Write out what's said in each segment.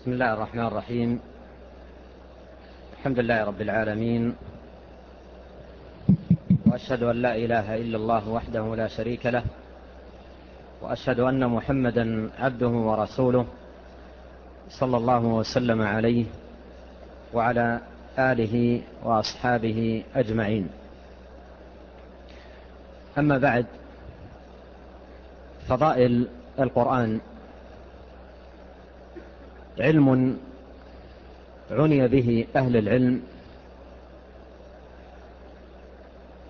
بسم الله الرحمن الرحيم. الحمد لله رب العالمين. وأشهد أن لا إله إلا الله وحده لا شريك له. وأشهد أن محمدا عبده ورسوله صلى الله وسلم عليه وعلى آله وأصحابه أجمعين. أما بعد فضائل القرآن علم عني به أهل العلم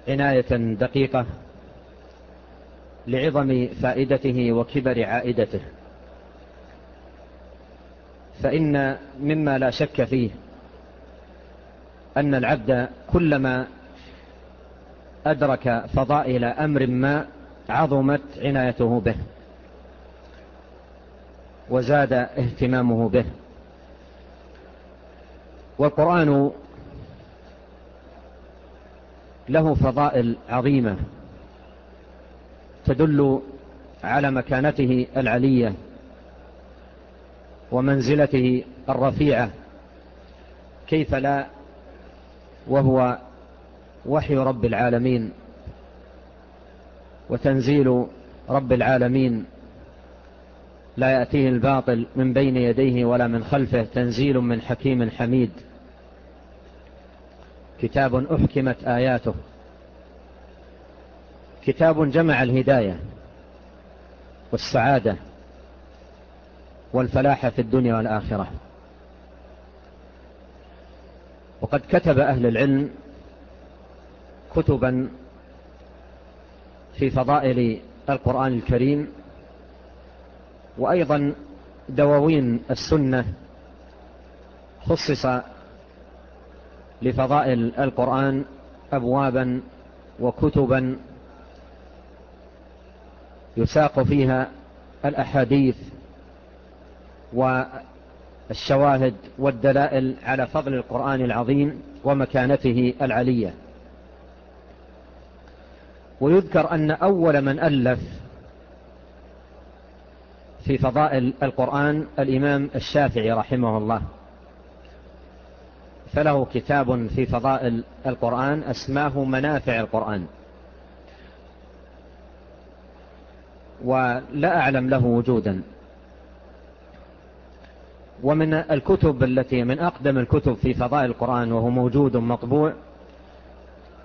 عناية دقيقة لعظم فائدته وكبر عائدته فإن مما لا شك فيه أن العبد كلما أدرك فضائل أمر ما عظمت عنايته به. وزاد اهتمامه به. والقرآن له فضائل عظيمة تدل على مكانته العلية ومنزلته الرفيعة كيف لا وهو وحي رب العالمين وتنزيل رب العالمين لا يأتيه الباطل من بين يديه ولا من خلفه. تنزيل من حكيم حميد. كتاب أحكمت آياته. كتاب جمع الهداية والسعادة والفلاح في الدنيا والآخرة. وقد كتب أهل العلم كتبا في فضائل القرآن الكريم وأيضا دواوين السنة خصص لفضائل القرآن أبوابا وكتبا يساق فيها الأحاديث والشواهد والدلائل على فضل القرآن العظيم ومكانته العلية. ويذكر أن أول من ألف في فضائل القرآن الإمام الشافعي رحمه الله. فله كتاب في فضائل القرآن أسماه منافع القرآن. ولا أعلم له وجودا. ومن الكتب التي من أقدم الكتب في فضائل القرآن وهو موجود مطبوع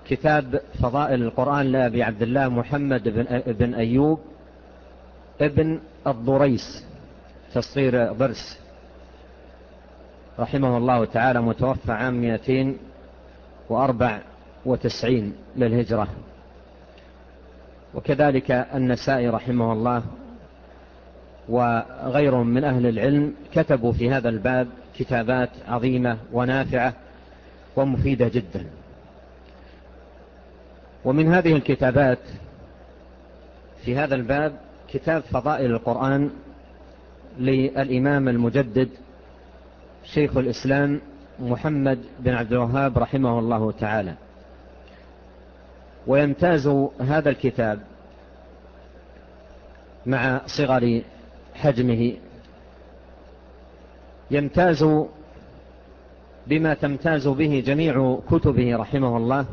كتاب فضائل القرآن لأبي عبد الله محمد بن أيوب ابن الضريس تصير ضرس. رحمه الله تعالى متوفى عام 294 للهجرة. وكذلك النسائي رحمه الله وغيرهم من أهل العلم كتبوا في هذا الباب كتابات عظيمة ونافعة ومفيدة جدا. ومن هذه الكتابات في هذا الباب كتاب فضائل القرآن للإمام المجدد شيخ الإسلام محمد بن عبد الوهاب رحمه الله تعالى. ويمتاز هذا الكتاب مع صغر حجمه. يمتاز بما تمتاز به جميع كتبه رحمه الله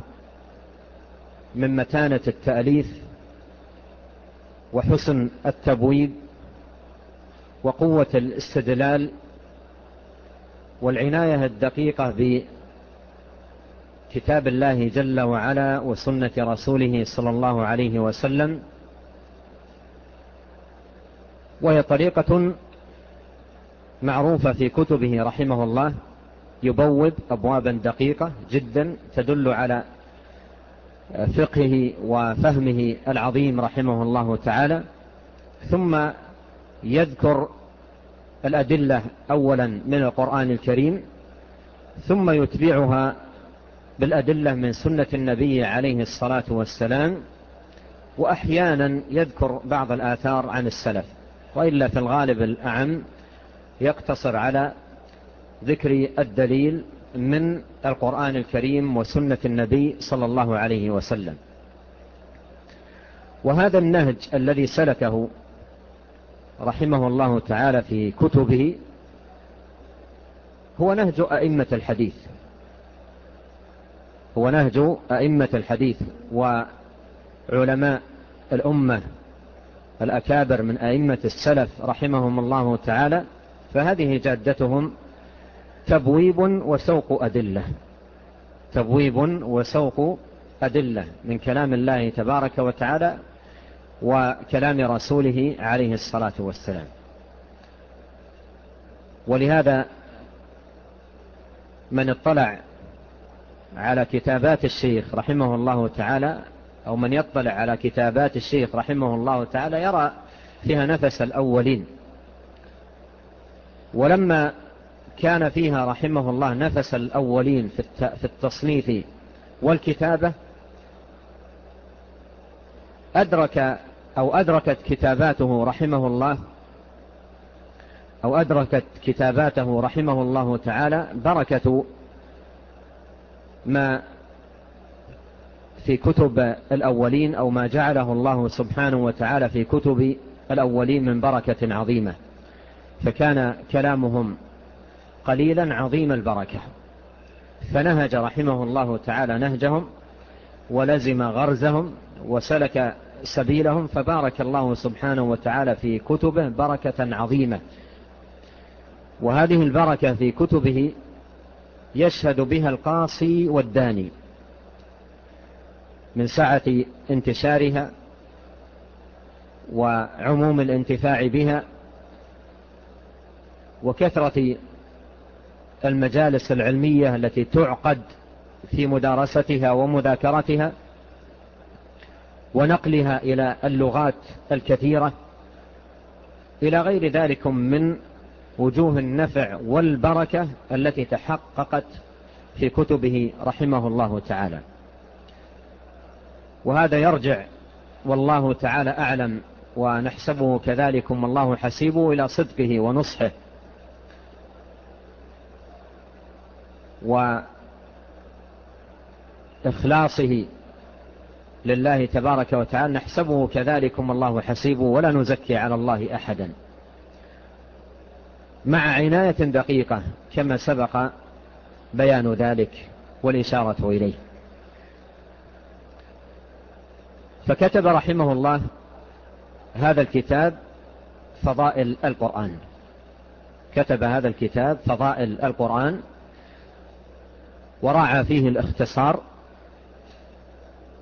من متانة التأليف وحسن التبويب وقوة الاستدلال والعناية الدقيقة بكتاب الله جل وعلا وسنة رسوله صلى الله عليه وسلم وهي طريقة معروفة في كتبه رحمه الله يبوب أبوابا دقيقة جدا تدل على فقهه وفهمه العظيم رحمه الله تعالى ثم يذكر الأدلة أولا من القرآن الكريم ثم يتبعها بالأدلة من سنة النبي عليه الصلاة والسلام وأحيانا يذكر بعض الآثار عن السلف وإلا في الغالب الأعم يقتصر على ذكر الدليل من القرآن الكريم وسنة النبي صلى الله عليه وسلم. وهذا النهج الذي سلكه رحمه الله تعالى في كتبه هو نهج أئمة الحديث. هو نهج أئمة الحديث وعلماء الأمة الأكابر من أئمة السلف رحمهم الله تعالى فهذه جادتهم تبويب وسوق أدلة. تبويب وسوق أدلة من كلام الله تبارك وتعالى وكلام رسوله عليه الصلاة والسلام. ولهذا من اطلع على كتابات الشيخ رحمه الله تعالى أو من يطلع على كتابات الشيخ رحمه الله تعالى يرى فيها نفس الأولين. ولما كان فيها رحمه الله نفس الأولين في التصنيف والكتابة أدرك أو أدركت كتاباته رحمه الله أو أدركت كتاباته رحمه الله تعالى بركة ما في كتب الأولين أو ما جعله الله سبحانه وتعالى في كتب الأولين من بركة عظيمة. فكان كلامهم قليلا عظيم البركة. فنهج رحمه الله تعالى نهجهم ولزم غرزهم وسلك سبيلهم فبارك الله سبحانه وتعالى في كتبه بركة عظيمة. وهذه البركة في كتبه يشهد بها القاصي والداني. من سعة انتشارها وعموم الانتفاع بها وكثرة المجالس العلمية التي تعقد في مدارستها ومذاكرتها ونقلها إلى اللغات الكثيرة. إلى غير ذلك من وجوه النفع والبركة التي تحققت في كتبه رحمه الله تعالى. وهذا يرجع والله تعالى أعلم ونحسبه كذلك والله حسيبه إلى صدقه ونصحه. وإخلاصه لله تبارك وتعالى نحسبه كذلكم الله حسيبه ولا نزكي على الله أحدا. مع عناية دقيقة كما سبق بيان ذلك والإشارة إليه. فكتب رحمه الله هذا الكتاب فضائل القرآن. كتب هذا الكتاب فضائل القرآن ورعى فيه الاختصار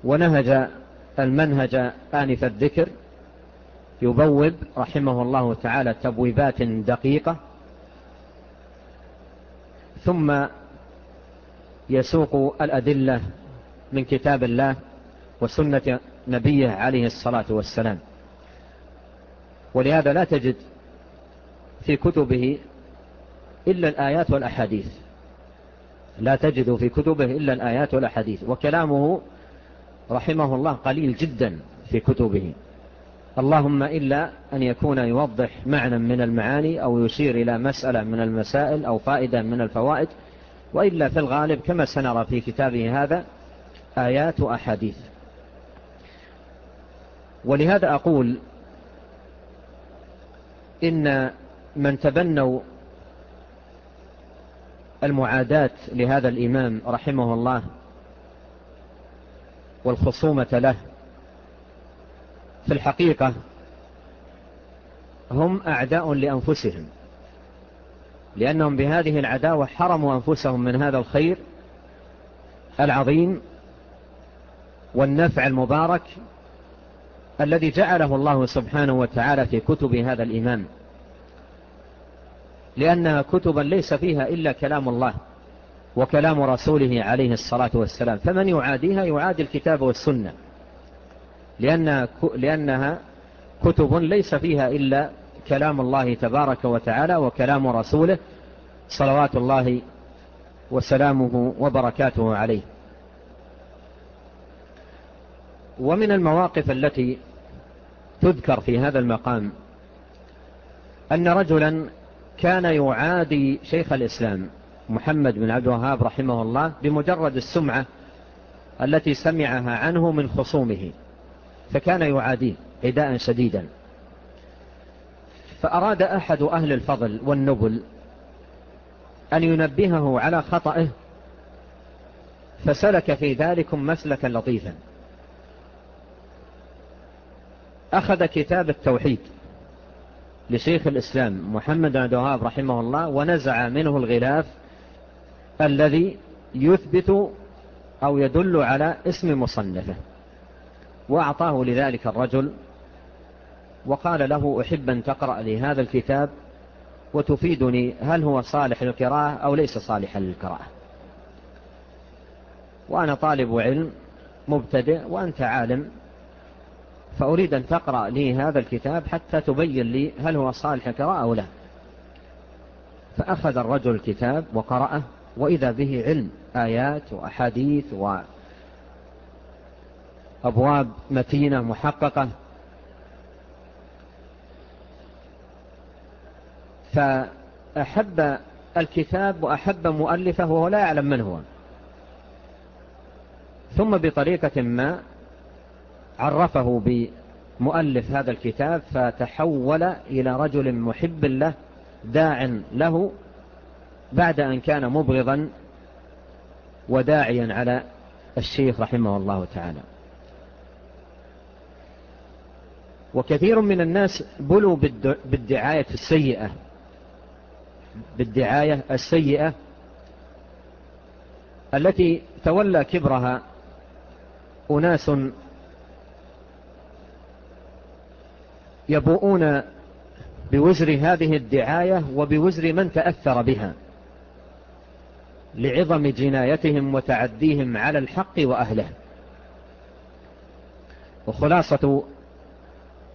ونهج المنهج آنف الذكر يبوب رحمه الله تعالى تبويبات دقيقة ثم يسوق الأدلة من كتاب الله وسنة نبيه عليه الصلاة والسلام. ولهذا لا تجد في كتبه إلا الآيات والأحاديث. لا تجد في كتبه إلا الآيات والأحاديث وكلامه رحمه الله قليل جدا في كتبه. اللهم إلا أن يكون يوضح معنى من المعاني أو يشير إلى مسألة من المسائل أو فائدة من الفوائد. وإلا في الغالب كما سنرى في كتابه هذا آيات وأحاديث. ولهذا أقول إن من تبنوا المعاداة لهذا الإمام رحمه الله والخصومة له في الحقيقة هم أعداء لأنفسهم لأنهم بهذه العداوة حرموا أنفسهم من هذا الخير العظيم والنفع المبارك الذي جعله الله سبحانه وتعالى في كتب هذا الإمام. لأنها كتبا ليس فيها إلا كلام الله وكلام رسوله عليه الصلاة والسلام. فمن يعاديها يعادي الكتاب والسنة. لأنها, لأنها كتب ليس فيها إلا كلام الله تبارك وتعالى وكلام رسوله صلوات الله وسلامه وبركاته عليه. ومن المواقف التي تذكر في هذا المقام أن رجلا كان يعادي شيخ الإسلام محمد بن عبد الوهاب رحمه الله بمجرد السمعة التي سمعها عنه من خصومه فكان يعاديه عداء شديدا. فأراد أحد أهل الفضل والنبل أن ينبهه على خطأه فسلك في ذلك مسلكا لطيفا. أخذ كتاب التوحيد لشيخ الإسلام محمد بن الوهاب رحمه الله ونزع منه الغلاف الذي يثبت أو يدل على اسم مصنفه. وأعطاه لذلك الرجل وقال له أحب أن تقرأ لي هذا الكتاب وتفيدني هل هو صالح للقراءة أو ليس صالحا للقراءة؟ وأنا طالب علم مبتدئ وأنت عالم فأريد أن تقرأ لي هذا الكتاب حتى تبين لي هل هو صالح كراء أو لا. فأخذ الرجل الكتاب وقرأه وإذا به علم آيات وأحاديث وأبواب متينة محققة. فأحب الكتاب وأحب مؤلفه وهو لا يعلم من هو. ثم بطريقة ما عرفه بمؤلف هذا الكتاب فتحول إلى رجل محب له داع له بعد أن كان مبغضا وداعيا على الشيخ رحمه الله تعالى. وكثير من الناس بلوا بالدعاية السيئة بالدعاية السيئة التي تولى كبرها أناس يبوؤون بوزر هذه الدعاية وبوزر من تأثر بها لعظم جنايتهم وتعديهم على الحق وأهله. وخلاصة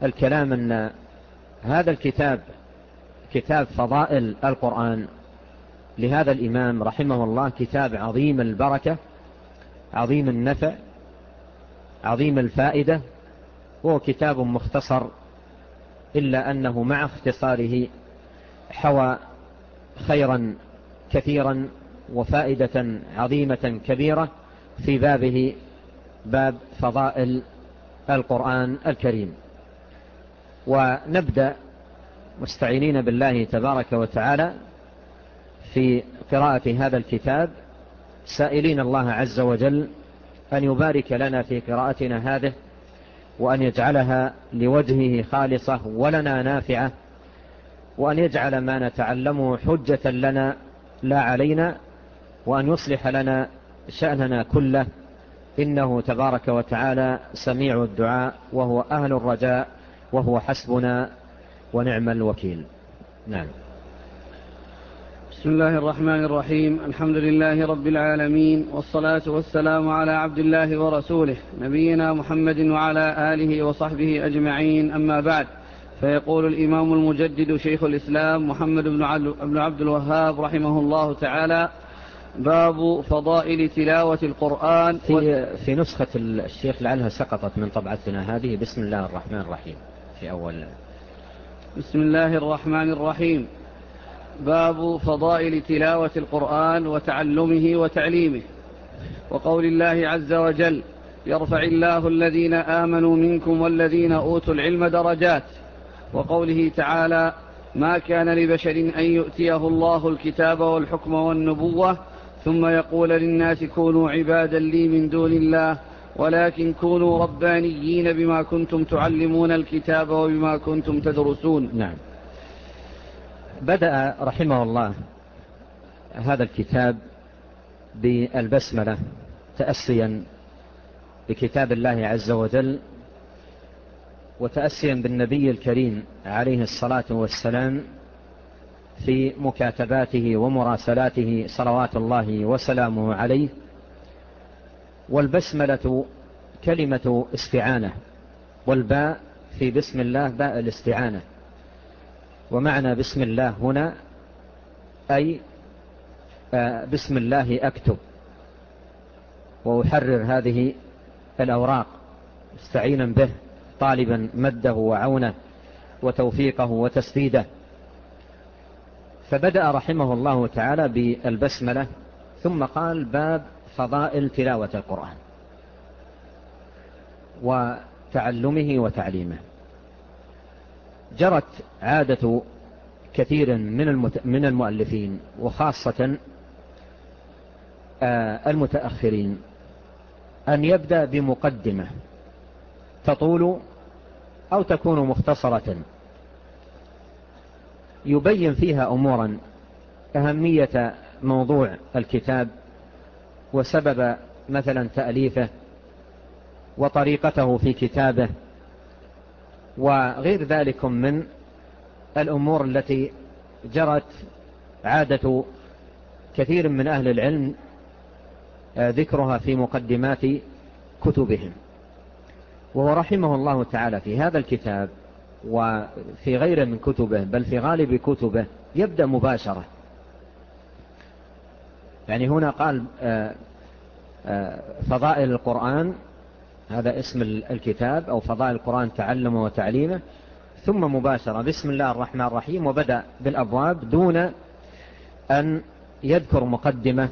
الكلام أن هذا الكتاب كتاب فضائل القرآن لهذا الإمام رحمه الله كتاب عظيم البركة عظيم النفع عظيم الفائدة هو كتاب مختصر إلا أنه مع اختصاره حوى خيرا كثيرا وفائدة عظيمة كبيرة في بابه باب فضائل القرآن الكريم. ونبدأ مستعينين بالله تبارك وتعالى في قراءة هذا الكتاب. سائلين الله عز وجل أن يبارك لنا في قراءتنا هذه وأن يجعلها لوجهه خالصة ولنا نافعة وأن يجعل ما نتعلمه حجة لنا لا علينا وأن يصلح لنا شأننا كله إنه تبارك وتعالى سميع الدعاء وهو أهل الرجاء وهو حسبنا ونعم الوكيل. نعم. بسم الله الرحمن الرحيم. الحمد لله رب العالمين والصلاة والسلام على عبد الله ورسوله نبينا محمد وعلى آله وصحبه أجمعين. أما بعد فيقول الإمام المجدد شيخ الإسلام محمد بن عبد الوهاب رحمه الله تعالى باب فضائل تلاوة القرآن في, في نسخة الشيخ لعلها سقطت من طبعتنا هذه. بسم الله الرحمن الرحيم. في أول بسم الله الرحمن الرحيم. باب فضائل تلاوة القرآن وتعلمه وتعليمه. وقول الله عز وجل يرفع الله الذين آمنوا منكم والذين أوتوا العلم درجات. وقوله تعالى ما كان لبشر أن يؤتيه الله الكتاب والحكم والنبوة ثم يقول للناس كونوا عبادا لي من دون الله ولكن كونوا ربانيين بما كنتم تعلمون الكتاب وبما كنتم تدرسون. نعم. بدأ رحمه الله هذا الكتاب بالبسملة تأسيا بكتاب الله عز وجل وتأسيا بالنبي الكريم عليه الصلاة والسلام في مكاتباته ومراسلاته صلوات الله وسلامه عليه والبسملة كلمة استعانة والباء في بسم الله باء الاستعانة. ومعنى بسم الله هنا أي آه، بسم الله أكتب. وأحرر هذه الأوراق استعينا به طالبا مده وعونه وتوفيقه وتسديده. فبدأ رحمه الله تعالى بالبسملة ثم قال باب فضائل تلاوة القرآن وتعلمه وتعليمه. جرت عادة كثير من من المؤلفين وخاصة آه، المتأخرين. أن يبدأ بمقدمة تطول أو تكون مختصرة. يبين فيها أمورا. أهمية موضوع الكتاب وسبب مثلا تأليفه وطريقته في كتابه وغير ذلك من الأمور التي جرت عادة كثير من أهل العلم آه، ذكرها في مقدمات كتبهم. وهو رحمه الله تعالى في هذا الكتاب وفي غير من كتبه بل في غالب كتبه يبدأ مباشرة. يعني هنا قال آه، آه، فضائل القرآن هذا اسم الكتاب أو فضاء القرآن تعلمه وتعليمه. ثم مباشرة بسم الله الرحمن الرحيم وبدأ بالأبواب دون أن يذكر مقدمة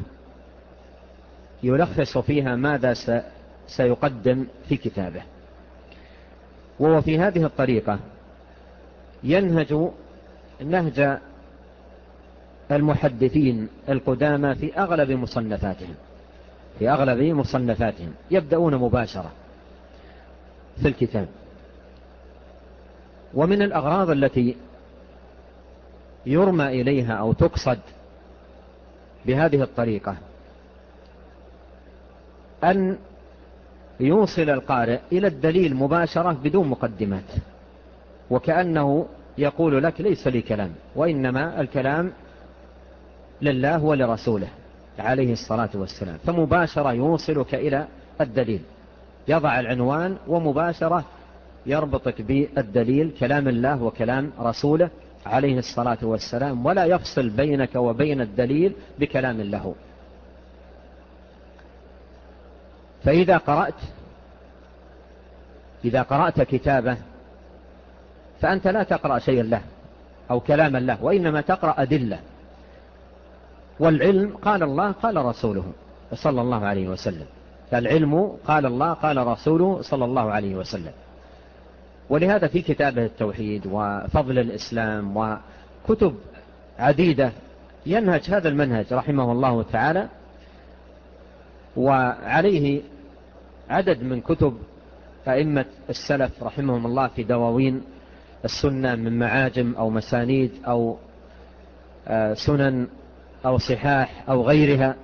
يلخص فيها ماذا سيقدم في كتابه. وهو في هذه الطريقة ينهج نهج المحدثين القدامى في أغلب مصنفاتهم. في أغلب مصنفاتهم. يبدأون مباشرة. في الكتاب. ومن الأغراض التي يرمى إليها أو تقصد بهذه الطريقة أن يوصل القارئ إلى الدليل مباشرة بدون مقدمات وكأنه يقول لك ليس لي كلام وإنما الكلام لله ولرسوله عليه الصلاة والسلام فمباشرة يوصلك إلى الدليل. يضع العنوان ومباشرة يربطك بالدليل كلام الله وكلام رسوله عليه الصلاة والسلام ولا يفصل بينك وبين الدليل بكلام له. فإذا قرأت إذا قرأت كتابه فأنت لا تقرأ شيئا له أو كلاما له وإنما تقرأ أدلة. والعلم قال الله قال رسوله صلى الله عليه وسلم. فالعلم قال الله قال رسوله صلى الله عليه وسلم. ولهذا في كتابه التوحيد وفضل الإسلام وكتب عديدة ينهج هذا المنهج رحمه الله تعالى وعليه عدد من كتب أئمة السلف رحمهم الله في دواوين السنة من معاجم أو مسانيد أو آه، سنن أو صحاح أو غيرها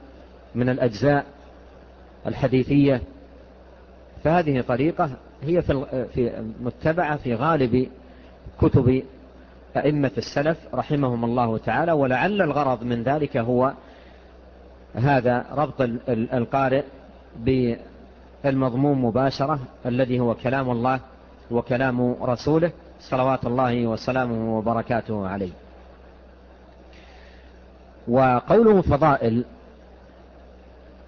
من الأجزاء. الحديثية. فهذه طريقة هي في متبعة في غالب كتب أئمة السلف رحمهم الله تعالى ولعل الغرض من ذلك هو هذا ربط القارئ بالمضموم مباشرة الذي هو كلام الله وكلام رسوله صلوات الله وسلامه وبركاته عليه. وقوله فضائل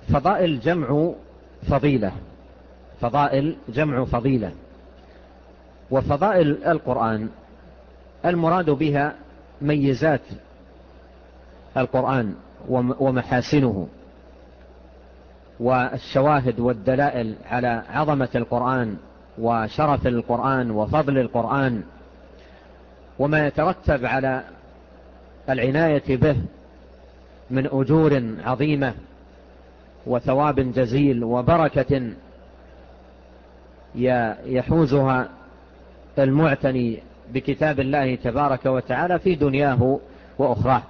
فضائل جمع فضيلة فضائل جمع فضيلة وفضائل القرآن المراد بها ميزات القرآن ومحاسنه. والشواهد والدلائل على عظمة القرآن وشرف القرآن وفضل القرآن. وما يترتب على العناية به من أجور عظيمة. وثواب جزيل وبركة يحوزها المعتني بكتاب الله تبارك وتعالى في دنياه وأخراه.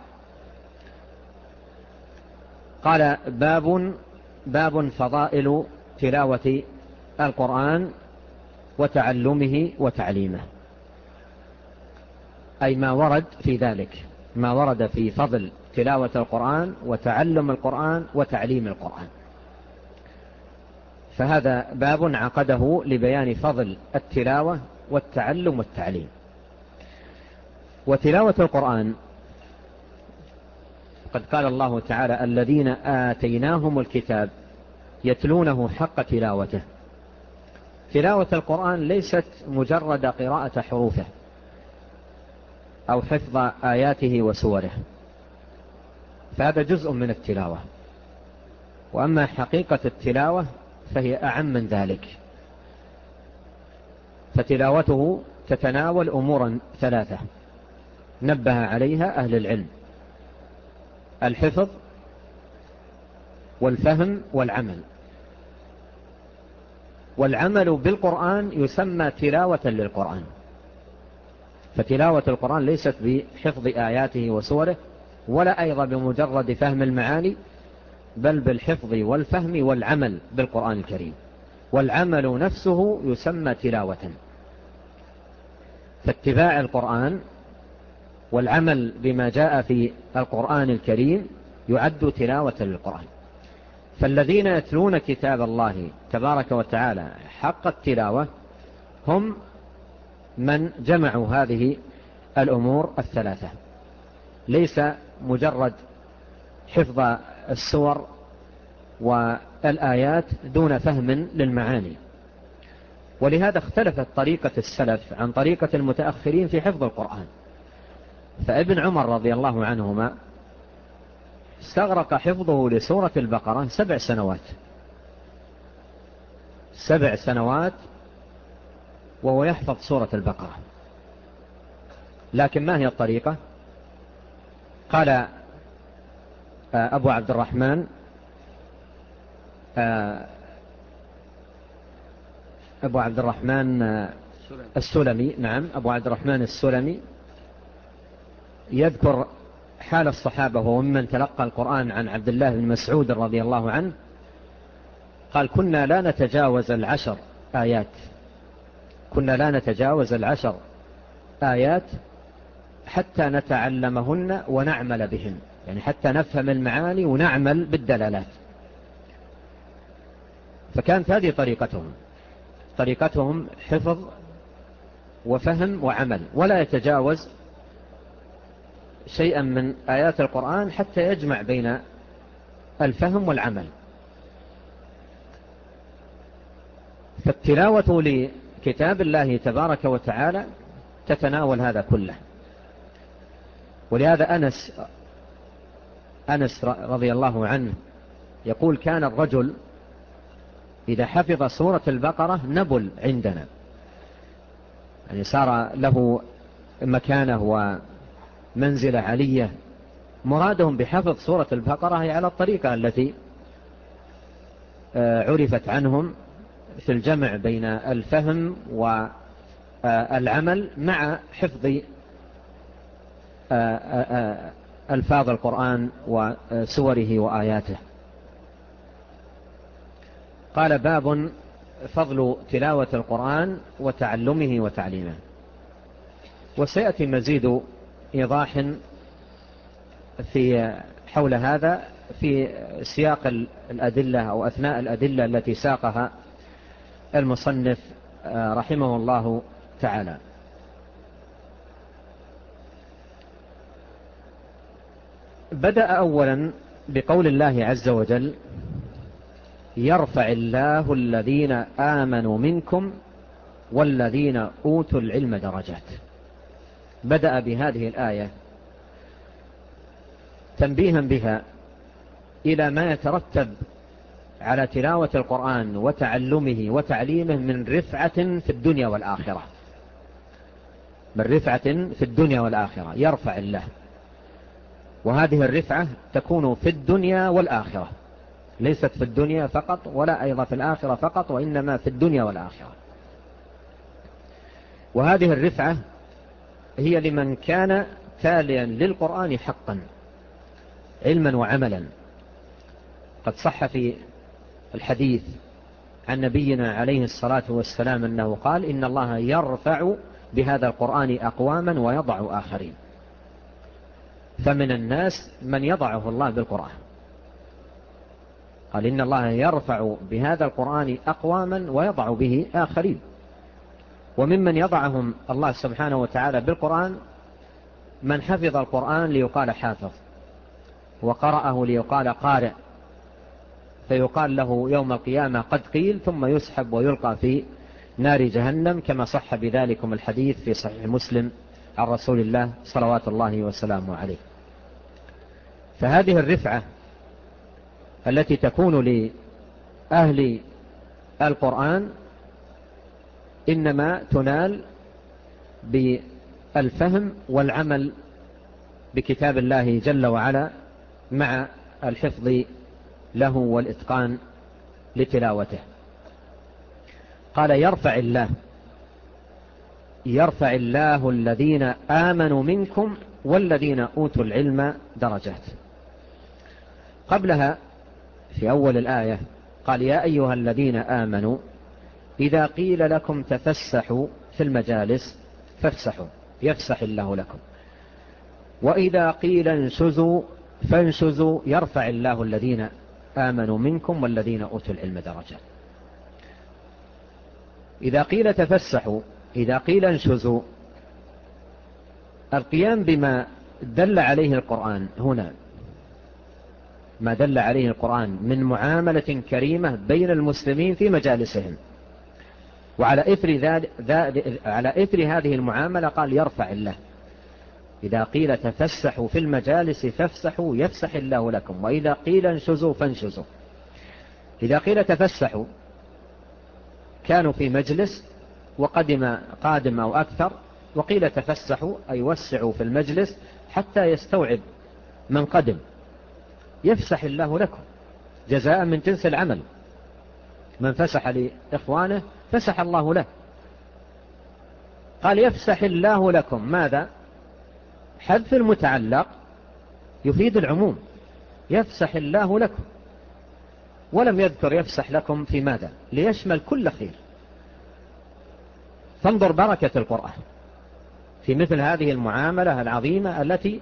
قال باب باب فضائل تلاوة القرآن وتعلمه وتعليمه. أي ما ورد في ذلك ما ورد في فضل تلاوة القرآن وتعلم القرآن وتعليم القرآن. فهذا باب عقده لبيان فضل التلاوة والتعلم والتعليم. وتلاوة القرآن قد قال الله تعالى الذين آتيناهم الكتاب يتلونه حق تلاوته. تلاوة القرآن ليست مجرد قراءة حروفه أو حفظ آياته وسوره. فهذا جزء من التلاوة. وأما حقيقة التلاوة فهي أعم من ذلك. فتلاوته تتناول أمورا ثلاثة نبه عليها أهل العلم الحفظ والفهم والعمل. والعمل بالقرآن يسمى تلاوة للقرآن. فتلاوة القرآن ليست بحفظ آياته وسوره ولا أيضا بمجرد فهم المعاني بل بالحفظ والفهم والعمل بالقرآن الكريم. والعمل نفسه يسمى تلاوة. فاتباع القرآن والعمل بما جاء في القرآن الكريم يعد تلاوة للقرآن. فالذين يتلون كتاب الله تبارك وتعالى حق التلاوة هم من جمعوا هذه الأمور الثلاثة. ليس مجرد حفظ السور والآيات دون فهم للمعاني. ولهذا اختلفت طريقة السلف عن طريقة المتأخرين في حفظ القرآن. فابن عمر رضي الله عنهما استغرق حفظه لسورة البقرة سبع سنوات. سبع سنوات وهو يحفظ سورة البقرة. لكن ما هي الطريقة؟ قال آه، أبو عبد الرحمن آه، أبو عبد الرحمن آه، السلمي. نعم أبو عبد الرحمن السلمي يذكر حال الصحابة ومن تلقى القرآن عن عبد الله بن مسعود رضي الله عنه قال كنا لا نتجاوز العشر آيات. كنا لا نتجاوز العشر آيات حتى نتعلمهن ونعمل بهن. يعني حتى نفهم المعاني ونعمل بالدلالات. فكانت هذه طريقتهم. طريقتهم حفظ وفهم وعمل. ولا يتجاوز شيئا من آيات القرآن حتى يجمع بين الفهم والعمل. فالتلاوة لكتاب الله تبارك وتعالى تتناول هذا كله. ولهذا أنس أنس رضي الله عنه يقول كان الرجل إذا حفظ سورة البقرة نبل عندنا. يعني صار له مكانه ومنزلة علية. مرادهم بحفظ سورة البقرة هي على الطريقة التي آه، عرفت عنهم في الجمع بين الفهم والعمل آه، مع حفظ آه، آه، آه، ألفاظ القرآن وسوره وآياته. قال باب فضل تلاوة القرآن وتعلمه وتعليمه. وسيأتي مزيد إيضاح في حول هذا في سياق الأدلة أو أثناء الأدلة التي ساقها المصنف رحمه الله تعالى. بدأ أولا بقول الله عز وجل يرفع الله الذين آمنوا منكم والذين أوتوا العلم درجات. بدأ بهذه الآية تنبيها بها إلى ما يترتب على تلاوة القرآن وتعلمه وتعليمه من رفعة في الدنيا والآخرة. من رفعة في الدنيا والآخرة. يرفع الله. وهذه الرفعة تكون في الدنيا والآخرة. ليست في الدنيا فقط ولا أيضا في الآخرة فقط وإنما في الدنيا والآخرة. وهذه الرفعة هي لمن كان تاليا للقرآن حقا علما وعملا. قد صح في الحديث عن نبينا عليه الصلاة والسلام أنه قال إن الله يرفع بهذا القرآن أقواما ويضع آخرين. فمن الناس من يضعه الله بالقرآن. قال إن الله يرفع بهذا القرآن أقواما ويضع به آخرين. وممن يضعهم الله سبحانه وتعالى بالقرآن من حفظ القرآن ليقال حافظ وقرأه ليقال قارئ. فيقال له يوم القيامة قد قيل ثم يسحب ويلقى في نار جهنم كما صح بذلكم الحديث في صحيح مسلم. عن رسول الله صلوات الله وسلامه عليه. فهذه الرفعة التي تكون لأهل القرآن إنما تنال بالفهم والعمل بكتاب الله جل وعلا مع الحفظ له والإتقان لتلاوته. قال يرفع الله يرفع الله الذين آمنوا منكم والذين أوتوا العلم درجات. قبلها في أول الآية قال يا أيها الذين آمنوا إذا قيل لكم تفسحوا في المجالس فافسحوا يفسح الله لكم. وإذا قيل انشزوا فانشزوا يرفع الله الذين آمنوا منكم والذين أوتوا العلم درجات. إذا قيل تفسحوا إذا قيل انشزوا القيام بما دل عليه القرآن هنا. ما دل عليه القرآن من معاملة كريمة بين المسلمين في مجالسهم. وعلى إثر, ذلك على إثر هذه المعاملة قال يرفع الله. إذا قيل تفسحوا في المجالس فافسحوا يفسح الله لكم. وإذا قيل انشزوا فانشزوا. إذا قيل تفسحوا كانوا في مجلس وقدم قادم أو أكثر وقيل تفسحوا أي وسعوا في المجلس حتى يستوعب من قدم. يفسح الله لكم جزاء من جنس العمل. من فسح لإخوانه فسح الله له. قال يفسح الله لكم ماذا؟ حذف المتعلق يفيد العموم. يفسح الله لكم. ولم يذكر يفسح لكم في ماذا؟ ليشمل كل خير. فانظر بركة القرآن. في مثل هذه المعاملة العظيمة التي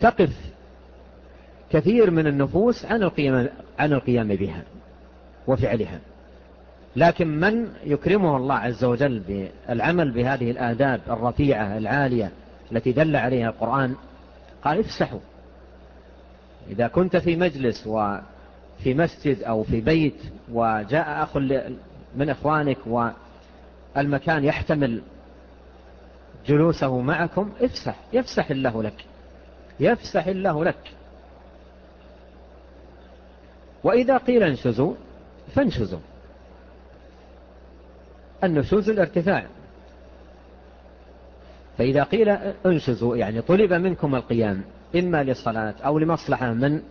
تقف كثير من النفوس عن القيام, عن القيام بها وفعلها. لكن من يكرمه الله عز وجل بالعمل بهذه الآداب الرفيعة العالية التي دل عليها القرآن؟ قال افسحوا. إذا كنت في مجلس وقال في مسجد أو في بيت وجاء أخ من إخوانك والمكان يحتمل جلوسه معكم افسح يفسح الله لك يفسح الله لك. وإذا قيل انشزوا فانشزوا. النشوز الارتفاع. فإذا قيل انشزوا يعني طلب منكم القيام إما للصلاة أو لمصلحة من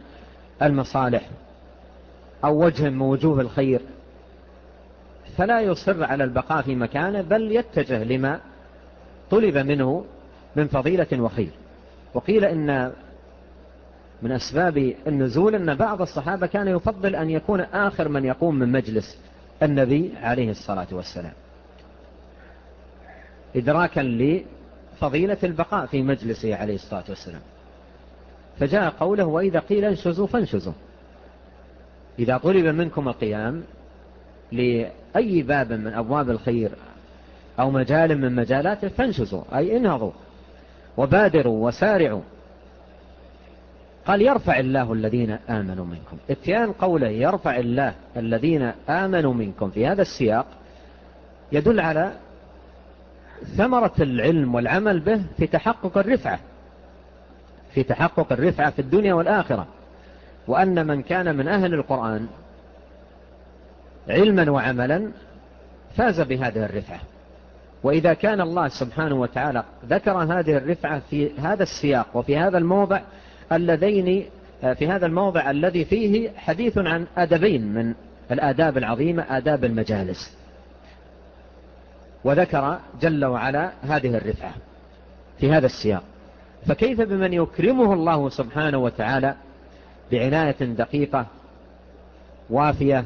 المصالح. أو وجه من وجوه الخير. فلا يصر على البقاء في مكانه بل يتجه لما طلب منه من فضيلة وخير. وقيل إن من أسباب النزول أن بعض الصحابة كان يفضل أن يكون آخر من يقوم من مجلس النبي عليه الصلاة والسلام. إدراكا لفضيلة البقاء في مجلسه عليه الصلاة والسلام. فجاء قوله وإذا قيل انشزوا فانشزوا. إذا طلب منكم القيام لأي باب من أبواب الخير أو مجال من مجالاته فانشزوا أي انهضوا وبادروا وسارعوا. قال يرفع الله الذين آمنوا منكم. اتيان قوله يرفع الله الذين آمنوا منكم في هذا السياق يدل على ثمرة العلم والعمل به في تحقق الرفعة في تحقق الرفعة في الدنيا والآخرة. وأن من كان من أهل القرآن علما وعملا فاز بهذه الرفعة. وإذا كان الله سبحانه وتعالى ذكر هذه الرفعة في هذا السياق وفي هذا الموضع اللذين في هذا الموضع الذي فيه حديث عن أدبين من الآداب العظيمة آداب المجالس. وذكر جل وعلا هذه الرفعة في هذا السياق. فكيف بمن يكرمه الله سبحانه وتعالى بعناية دقيقة وافية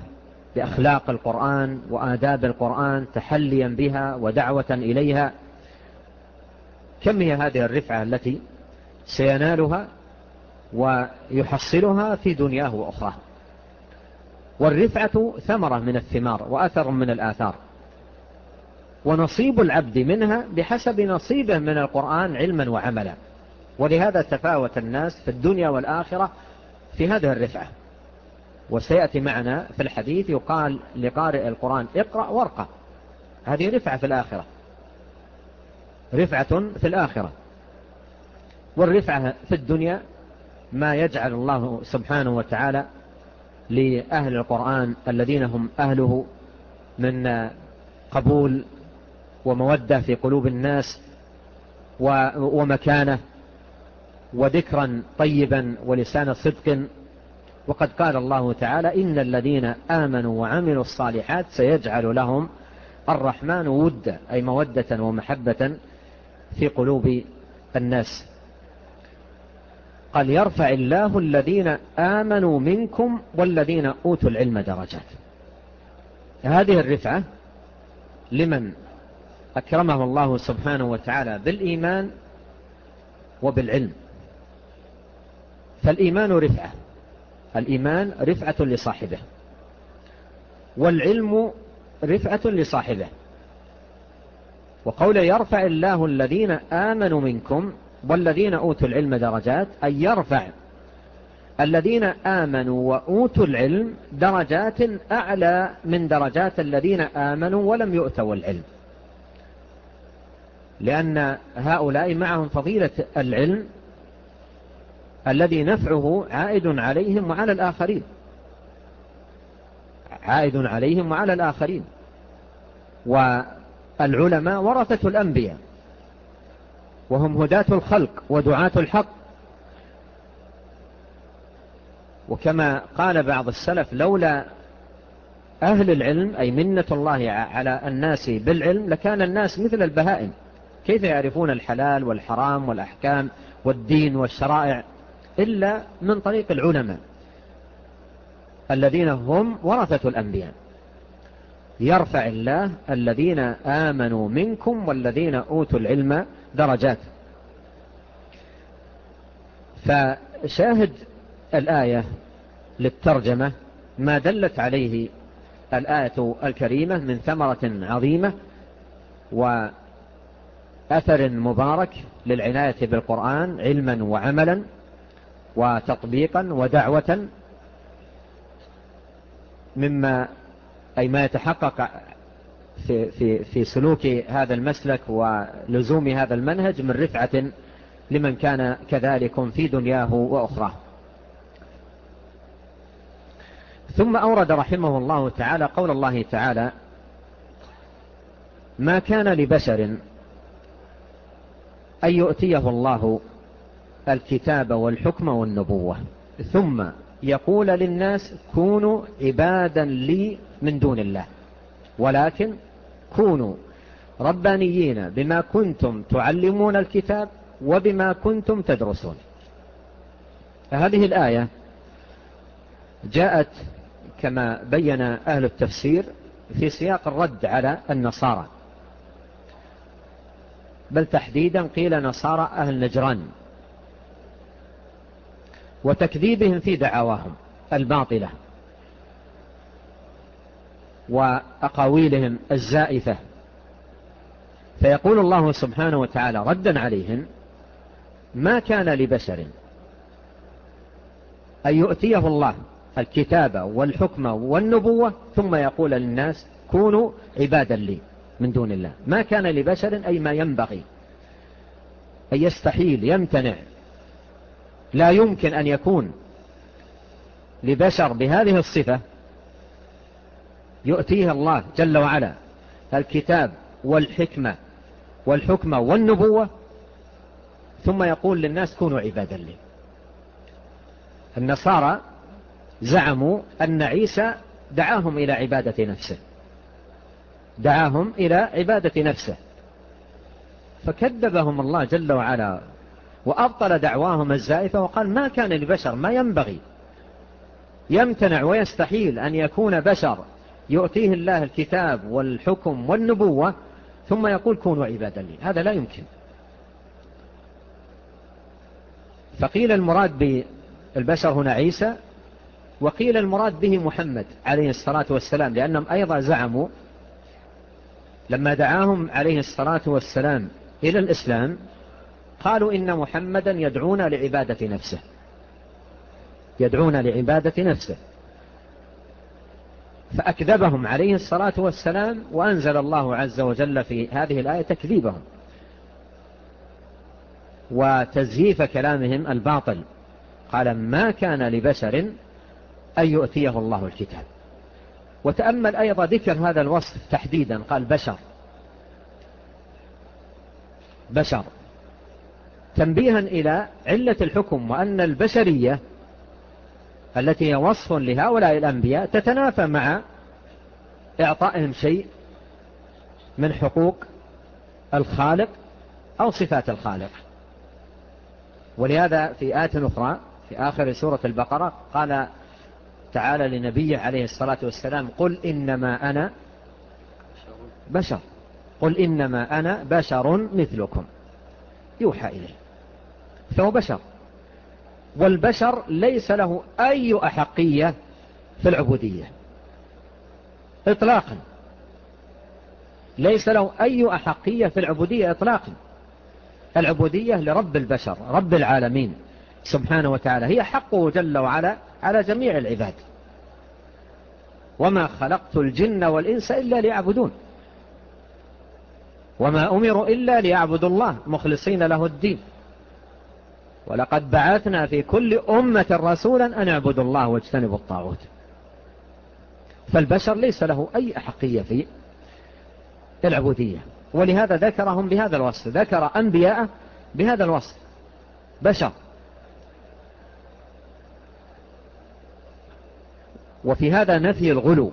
بأخلاق القرآن وآداب القرآن تحليا بها ودعوة إليها. كم هي هذه الرفعة التي سينالها ويحصلها في دنياه وأخراه والرفعة ثمرة من الثمار وأثر من الآثار. ونصيب العبد منها بحسب نصيبه من القرآن علما وعملا. ولهذا تفاوت الناس في الدنيا والآخرة في هذه الرفعة. وسيأتي معنا في الحديث يقال لقارئ القرآن اقرأ وارقى هذه رفعة في الآخرة. رفعة في الآخرة. والرفعة في الدنيا ما يجعل الله سبحانه وتعالى لأهل القرآن الذين هم أهله من قبول ومودة في قلوب الناس ومكانة وذكرا طيبا ولسان صدق. وقد قال الله تعالى إن الذين آمنوا وعملوا الصالحات سيجعل لهم الرحمن ود أي مودة ومحبة في قلوب الناس. قال يرفع الله الذين آمنوا منكم والذين أوتوا العلم درجات. هذه الرفعة لمن أكرمه الله سبحانه وتعالى بالإيمان وبالعلم. فالإيمان رفعة. الإيمان رفعة لصاحبه. والعلم رفعة لصاحبه. وقول يرفع الله الذين آمنوا منكم والذين أوتوا العلم درجات أن يرفع الذين آمنوا وأوتوا العلم درجات أعلى من درجات الذين آمنوا ولم يؤتوا العلم. لأن هؤلاء معهم فضيلة العلم الذي نفعه عائد عليهم وعلى الآخرين. عائد عليهم وعلى الآخرين. والعلماء ورثة الأنبياء. وهم هداة الخلق ودعاة الحق. وكما قال بعض السلف لولا أهل العلم أي منة الله على الناس بالعلم لكان الناس مثل البهائم. كيف يعرفون الحلال والحرام والأحكام والدين والشرائع؟ إلا من طريق العلماء الذين هم ورثة الأنبياء. يرفع الله الذين آمنوا منكم والذين أوتوا العلم درجات. فشاهد الآية للترجمة ما دلت عليه الآية الكريمة من ثمرة عظيمة وأثر مبارك للعناية بالقرآن علما وعملا. وتطبيقا ودعوة مما أي ما يتحقق في, في, في سلوك هذا المسلك ولزوم هذا المنهج من رفعة لمن كان كذلك في دنياه وأخراه ثم أورد رحمه الله تعالى قول الله تعالى ما كان لبشر أن يؤتيه الله الكتاب والحكم والنبوة. ثم يقول للناس كونوا عبادا لي من دون الله. ولكن كونوا ربانيين بما كنتم تعلمون الكتاب وبما كنتم تدرسون. فهذه الآية جاءت كما بين أهل التفسير في سياق الرد على النصارى. بل تحديدا قيل نصارى أهل نجران. وتكذيبهم في دعواهم الباطلة وأقاويلهم الزائفة. فيقول الله سبحانه وتعالى ردا عليهم ما كان لبشر أن يؤتيه الله الكتاب والحكم والنبوة ثم يقول للناس كونوا عبادا لي من دون الله. ما كان لبشر أي ما ينبغي أي يستحيل يمتنع لا يمكن أن يكون لبشر بهذه الصفة يؤتيها الله جل وعلا. الكتاب والحكمة والحكمة والنبوة ثم يقول للناس كونوا عبادا لي. النصارى زعموا أن عيسى دعاهم إلى عبادة نفسه. دعاهم إلى عبادة نفسه. فكذبهم الله جل وعلا. وأبطل دعواهم الزائفة وقال ما كان لبشر ما ينبغي. يمتنع ويستحيل أن يكون بشر. يؤتيه الله الكتاب والحكم والنبوة ثم يقول كونوا عبادا لي. هذا لا يمكن. فقيل المراد بالبشر هنا عيسى وقيل المراد به محمد عليه الصلاة والسلام لأنهم أيضا زعموا لما دعاهم عليه الصلاة والسلام إلى الإسلام قالوا إن محمدا يدعونا لعبادة نفسه. يدعونا لعبادة نفسه. فأكذبهم عليه الصلاة والسلام وأنزل الله عز وجل في هذه الآية تكذيبهم وتزييف كلامهم الباطل. قال ما كان لبشر أن يؤتيه الله الكتاب. وتأمل أيضا ذكر هذا الوصف تحديدا. قال بشر. بشر. تنبيها إلى علة الحكم وأن البشرية التي هي وصف لهؤلاء الأنبياء تتنافى مع إعطائهم شيء من حقوق الخالق أو صفات الخالق. ولهذا في آية أخرى في آخر سورة البقرة قال تعالى لنبيه عليه الصلاة والسلام قل إنما أنا بشر. قل إنما أنا بشر مثلكم. يوحى إليه. فهو بشر. والبشر ليس له أي أحقية في العبودية. إطلاقا. ليس له أي أحقية في العبودية إطلاقا. العبودية لرب البشر رب العالمين سبحانه وتعالى. هي حقه جل وعلا على جميع العباد. وما خلقت الجن والإنس إلا ليعبدون. وما أمروا إلا ليعبدوا الله مخلصين له الدين. ولقد بعثنا في كل أمة رسولا أن اعبدوا الله واجتنبوا الطاغوت. فالبشر ليس له أي أحقية في العبودية. ولهذا ذكرهم بهذا الوصف. ذكر أنبياء بهذا الوصف. بشر. وفي هذا نفي الغلو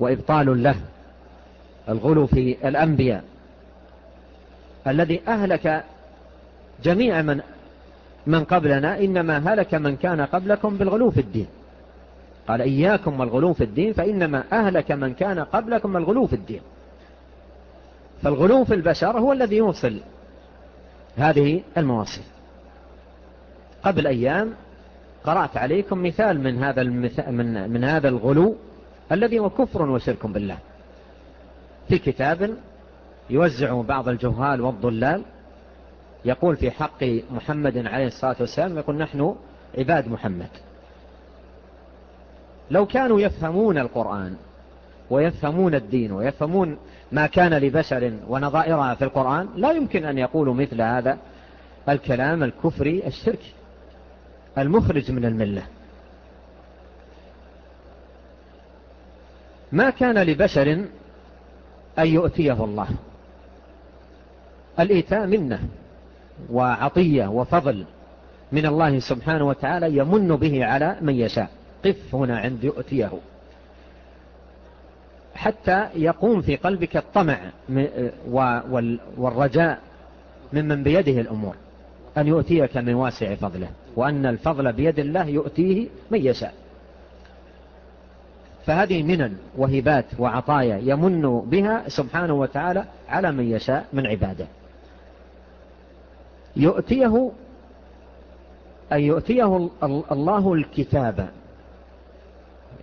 وإبطال له الغلو في الأنبياء. الذي أهلك جميع من من قبلنا إنما هلك من كان قبلكم بالغلو في الدين. قال إياكم والغلو في الدين فإنما أهلك من كان قبلكم الغلو في الدين. فالغلو في البشر هو الذي يوصل هذه المواصل قبل أيام قرأت عليكم مثال من هذا من, من هذا الغلو الذي هو كفر وشرك بالله. في كتاب يوزع بعض الجهال والضلال يقول في حق محمد عليه الصلاة والسلام يقول نحن عباد محمد. لو كانوا يفهمون القرآن ويفهمون الدين ويفهمون ما كان لبشر ونظائرها في القرآن لا يمكن أن يقولوا مثل هذا الكلام الكفري الشرك المخرج من الملة. ما كان لبشر أن يؤتيه الله. الإيتاء منة. وعطية وفضل من الله سبحانه وتعالى يمن به على من يشاء. قف هنا عند يؤتيه. حتى يقوم في قلبك الطمع والرجاء ممن بيده الأمور. أن يؤتيك من واسع فضله. وأن الفضل بيد الله يؤتيه من يشاء. فهذه منن وهبات وعطايا يمن بها سبحانه وتعالى على من يشاء من عباده. يؤتيه أن يؤتيه الله الكتاب.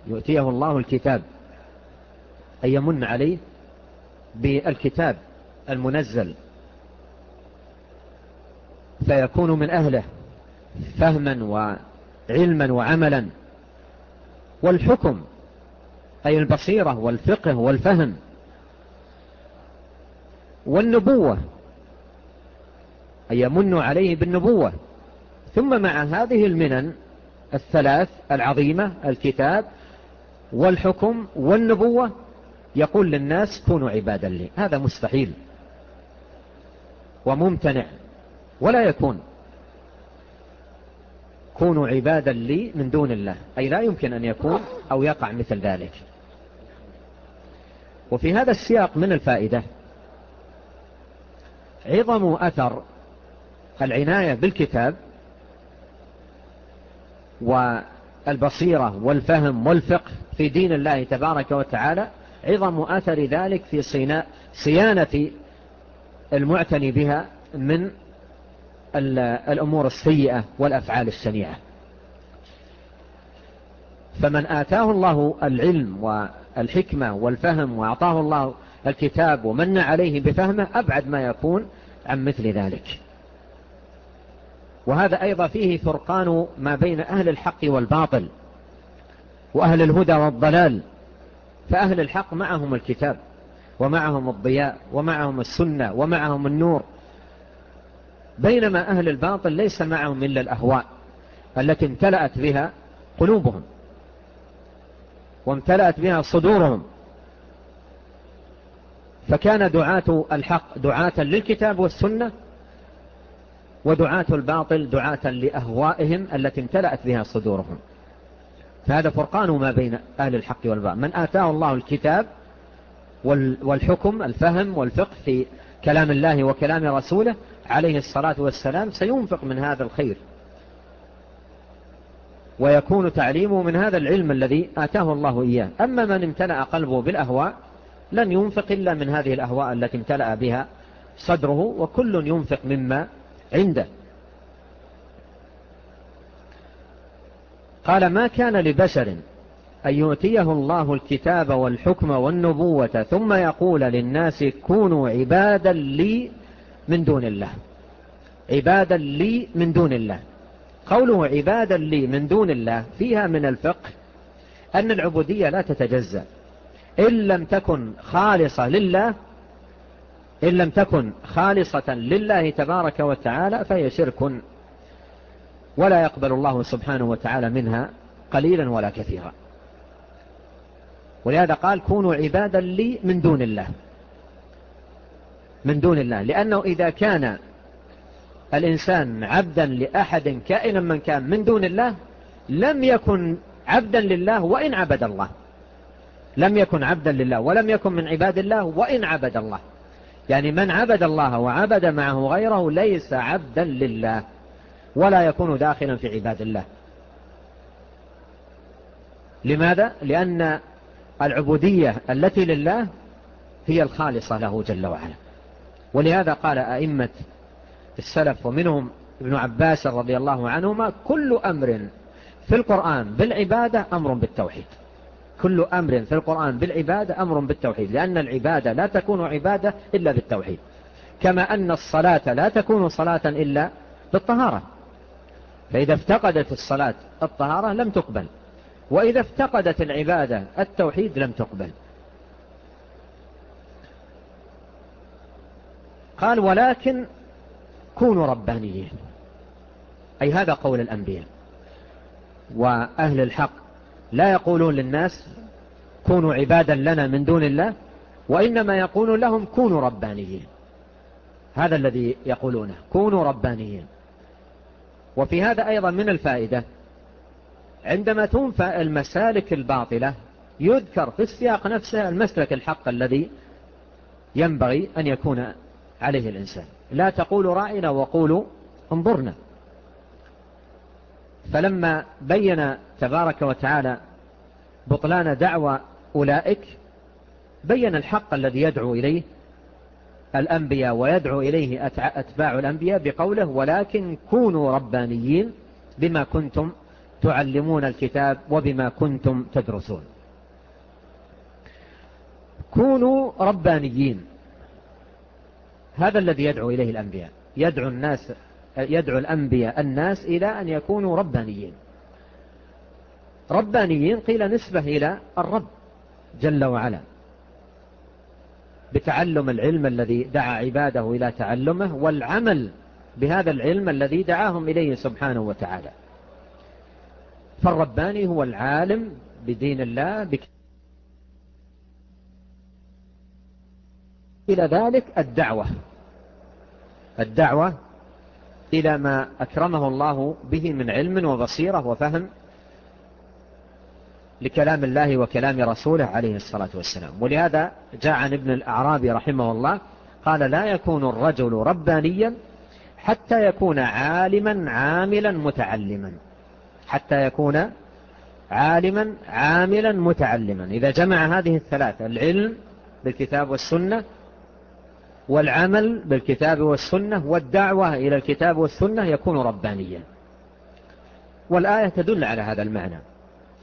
يؤتيه الله الكتاب. أن يمن عليه بالكتاب المنزل. فيكون من أهله فهما وعلما وعملا. والحكم أي البصيرة والفقه والفهم. والنبوة يمن عليه بالنبوة. ثم مع هذه المنن الثلاث العظيمة الكتاب والحكم والنبوة يقول للناس كونوا عبادا لي. هذا مستحيل وممتنع ولا يكون. كونوا عبادا لي من دون الله. أي لا يمكن أن يكون أو يقع مثل ذلك. وفي هذا السياق من الفائدة عظم أثر العناية بالكتاب والبصيرة والفهم والفقه في دين الله تبارك وتعالى عظم أثر ذلك في صيانة المعتني بها من الأمور السيئة والأفعال السنيعة فمن آتاه الله العلم والحكمة والفهم وأعطاه الله الكتاب ومن عليه بفهمه أبعد ما يكون عن مثل ذلك. وهذا أيضا فيه فرقان ما بين أهل الحق والباطل وأهل الهدى والضلال فأهل الحق معهم الكتاب ومعهم الضياء ومعهم السنة ومعهم النور. بينما أهل الباطل ليس معهم إلا الأهواء التي امتلأت بها قلوبهم وامتلأت بها صدورهم. فكان دعاة الحق دعاة للكتاب والسنة ودعاة الباطل دعاة لأهوائهم التي امتلأت بها صدورهم. فهذا فرقان ما بين أهل الحق والباطل. من آتاه الله الكتاب والحكم الفهم والفقه في كلام الله وكلام رسوله عليه الصلاة والسلام سينفق من هذا الخير. ويكون تعليمه من هذا العلم الذي آتاه الله إياه. أما من امتلأ قلبه بالأهواء لن ينفق إلا من هذه الأهواء التي امتلأ بها صدره وكل ينفق مما عنده. قال ما كان لبشر أن يؤتيه الله الكتاب والحكم والنبوة ثم يقول للناس كونوا عبادا لي من دون الله. عبادا لي من دون الله. قوله عبادا لي من دون الله فيها من الفقه أن العبودية لا تتجزأ. إن لم تكن خالصة لله إن لم تكن خالصة لله تبارك وتعالى فهي شرك ولا يقبل الله سبحانه وتعالى منها قليلا ولا كثيرا. ولهذا قال كونوا عبادا لي من دون الله. من دون الله. لأنه إذا كان الإنسان عبدا لأحد كائنا من كان من دون الله لم يكن عبدا لله وإن عبد الله. لم يكن عبدا لله ولم يكن من عباد الله وإن عبد الله. يعني من عبد الله وعبد معه غيره ليس عبدا لله ولا يكون داخلا في عباد الله. لماذا؟ لأن العبودية التي لله هي الخالصة له جل وعلا. ولهذا قال أئمة السلف ومنهم ابن عباس رضي الله عنهما كل أمر في القرآن بالعبادة أمر بالتوحيد. كل أمر في القرآن بالعبادة أمر بالتوحيد لأن العبادة لا تكون عبادة إلا بالتوحيد. كما أن الصلاة لا تكون صلاة إلا بالطهارة. فإذا افتقدت الصلاة الطهارة لم تقبل وإذا افتقدت العبادة التوحيد لم تقبل. قال ولكن كونوا ربانيين أي هذا قول الأنبياء. وأهل الحق لا يقولون للناس كونوا عبادا لنا من دون الله وإنما يقولون لهم كونوا ربانيين. هذا الذي يقولونه كونوا ربانيين. وفي هذا أيضا من الفائدة عندما تنفى المسالك الباطلة يذكر في السياق نفسه المسلك الحق الذي ينبغي أن يكون عليه الإنسان. لا تقول رأينا وقولوا انظرنا. فلما بين تبارك وتعالى بطلان دعوة أولئك بين الحق الذي يدعو إليه الأنبياء ويدعو إليه أتباع الأنبياء بقوله ولكن كونوا ربانيين بما كنتم تعلمون الكتاب وبما كنتم تدرسون. كونوا ربانيين هذا الذي يدعو إليه الأنبياء. يدعو الناس يدعو الأنبياء الناس إلى أن يكونوا ربانيين. ربانيين قيل نسبة إلى الرب جل وعلا. بتعلم العلم الذي دعا عباده إلى تعلمه والعمل بهذا العلم الذي دعاهم إليه سبحانه وتعالى. فالرباني هو العالم بدين الله بك إلى ذلك الدعوة. الدعوة إلى ما أكرمه الله به من علم وبصيرة وفهم لكلام الله وكلام رسوله عليه الصلاة والسلام. ولهذا جاء عن ابن الأعرابي رحمه الله قال لا يكون الرجل ربانيا حتى يكون عالما عاملا متعلما. حتى يكون عالما عاملا متعلما. إذا جمع هذه الثلاثة العلم بالكتاب والسنة والعمل بالكتاب والسنة والدعوة إلى الكتاب والسنة يكون ربانيا. والآية تدل على هذا المعنى.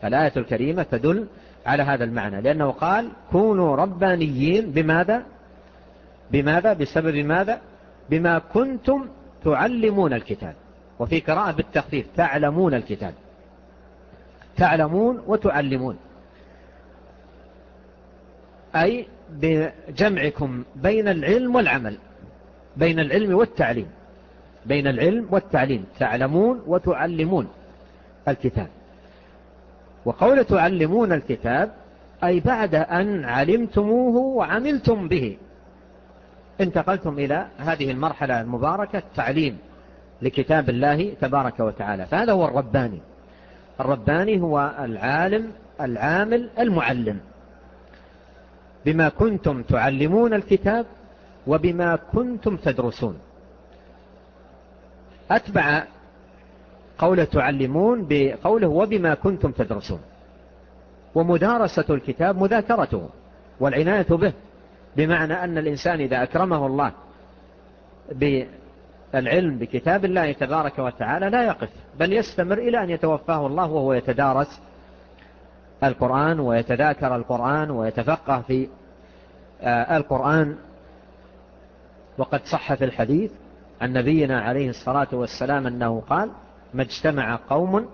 الآية الكريمة تدل على هذا المعنى. لأنه قال كونوا ربانيين بماذا؟ بماذا؟ بسبب ماذا؟ بما كنتم تعلمون الكتاب. وفي قراءة بالتخفيف تعلمون الكتاب تعلمون وتعلمون. أي بجمعكم بين العلم والعمل بين العلم والتعليم بين العلم والتعليم تعلمون وتعلمون الكتاب. وقول تعلمون الكتاب أي بعد أن علمتموه وعملتم به. انتقلتم إلى هذه المرحلة المباركة التعليم لكتاب الله تبارك وتعالى. فهذا هو الرباني. الرباني هو العالم العامل المعلم. بما كنتم تعلمون الكتاب وبما كنتم تدرسون. أتبع قول تعلمون بقوله وبما كنتم تدرسون. ومدارسة الكتاب مذاكرته والعناية به بمعنى أن الإنسان إذا أكرمه الله بالعلم بكتاب الله تبارك وتعالى لا يقف بل يستمر إلى أن يتوفاه الله وهو يتدارس القرآن ويتذاكر القرآن ويتفقه في آه، القرآن. وقد صح في الحديث عن نبينا عليه الصلاة والسلام أنه قال ما اجتمع قوم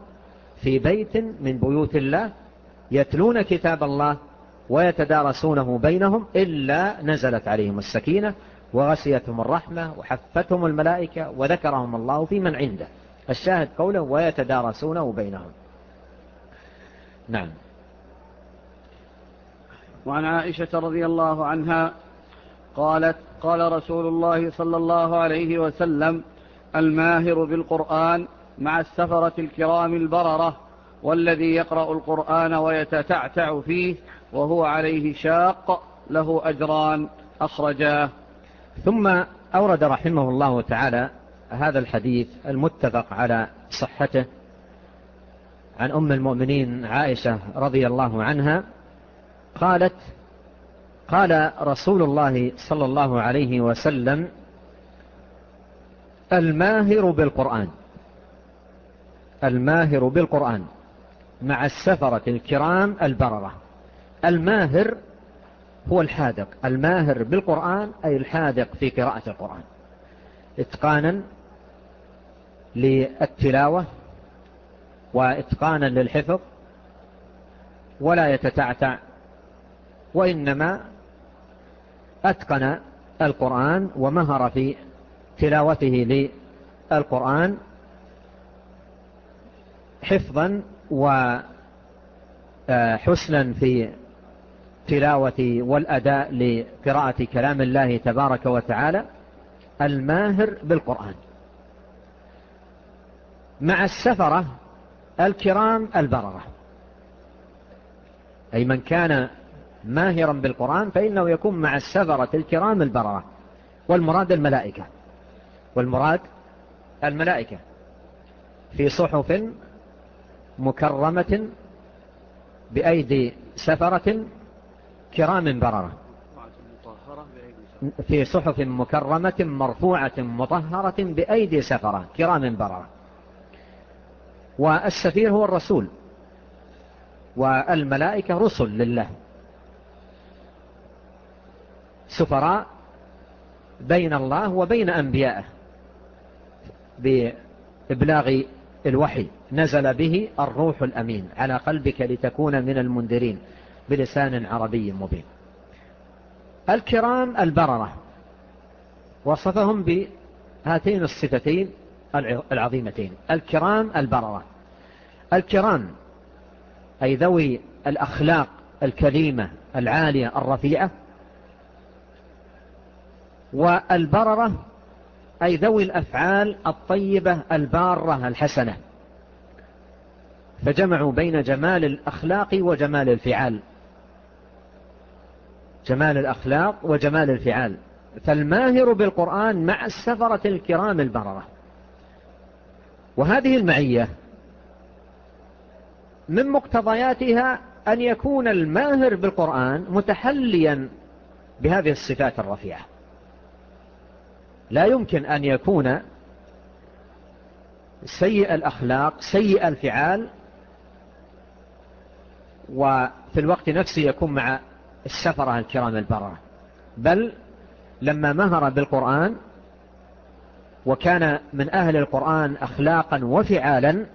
في بيت من بيوت الله يتلون كتاب الله ويتدارسونه بينهم إلا نزلت عليهم السكينة وغسيتهم الرحمة وحفتهم الملائكة وذكرهم الله في من عنده. الشاهد قوله ويتدارسونه بينهم. نعم. وعن عائشة رضي الله عنها قالت قال رسول الله صلى الله عليه وسلم الماهر بالقرآن مع السفرة الكرام البررة والذي يقرأ القرآن ويتتعتع فيه وهو عليه شاق له أجران أخرجاه. ثم أورد رحمه الله تعالى هذا الحديث المتفق على صحته عن أم المؤمنين عائشة رضي الله عنها قالت قال رسول الله صلى الله عليه وسلم الماهر بالقرآن. الماهر بالقرآن مع السفرة الكرام البررة. الماهر هو الحاذق. الماهر بالقرآن أي الحاذق في قراءة القرآن. إتقانا للتلاوة وإتقانا للحفظ ولا يتتعتع وإنما أتقن القرآن ومهر في تلاوته للقرآن حفظا وحسنا آه، في تلاوة والأداء لقراءة كلام الله تبارك وتعالى الماهر بالقرآن. مع السفرة الكرام البررة. أي من كان ماهرا بالقرآن فإنه يكون مع السفرة الكرام البررة والمراد الملائكة. والمراد الملائكة. في صحف مكرمة بأيدي سفرة كرام بررة. في صحف مكرمة مرفوعة مطهرة بأيدي سفرة كرام بررة. والسفير هو الرسول والملائكة رسل لله. سفراء بين الله وبين أنبيائه بإبلاغ الوحي. نزل به الروح الأمين على قلبك لتكون من المنذرين بلسان عربي مبين. الكرام البررة وصفهم بهاتين الصفتين العظيمتين. الكرام البررة. الكرام أي ذوي الأخلاق الكريمة العالية الرفيئة والبررة أي ذوي الأفعال الطيبة البارة الحسنة. فجمعوا بين جمال الأخلاق وجمال الفعال. جمال الأخلاق وجمال الفعال. فالماهر بالقرآن مع السفرة الكرام البررة. وهذه المعية من مقتضياتها أن يكون الماهر بالقرآن متحليا بهذه الصفات الرفيعة. لا يمكن أن يكون سيء الأخلاق سيء الفعال وفي الوقت نفسه يكون مع السفرة الكرام البرة بل لما مهر بالقرآن وكان من أهل القرآن أخلاقا وفعالا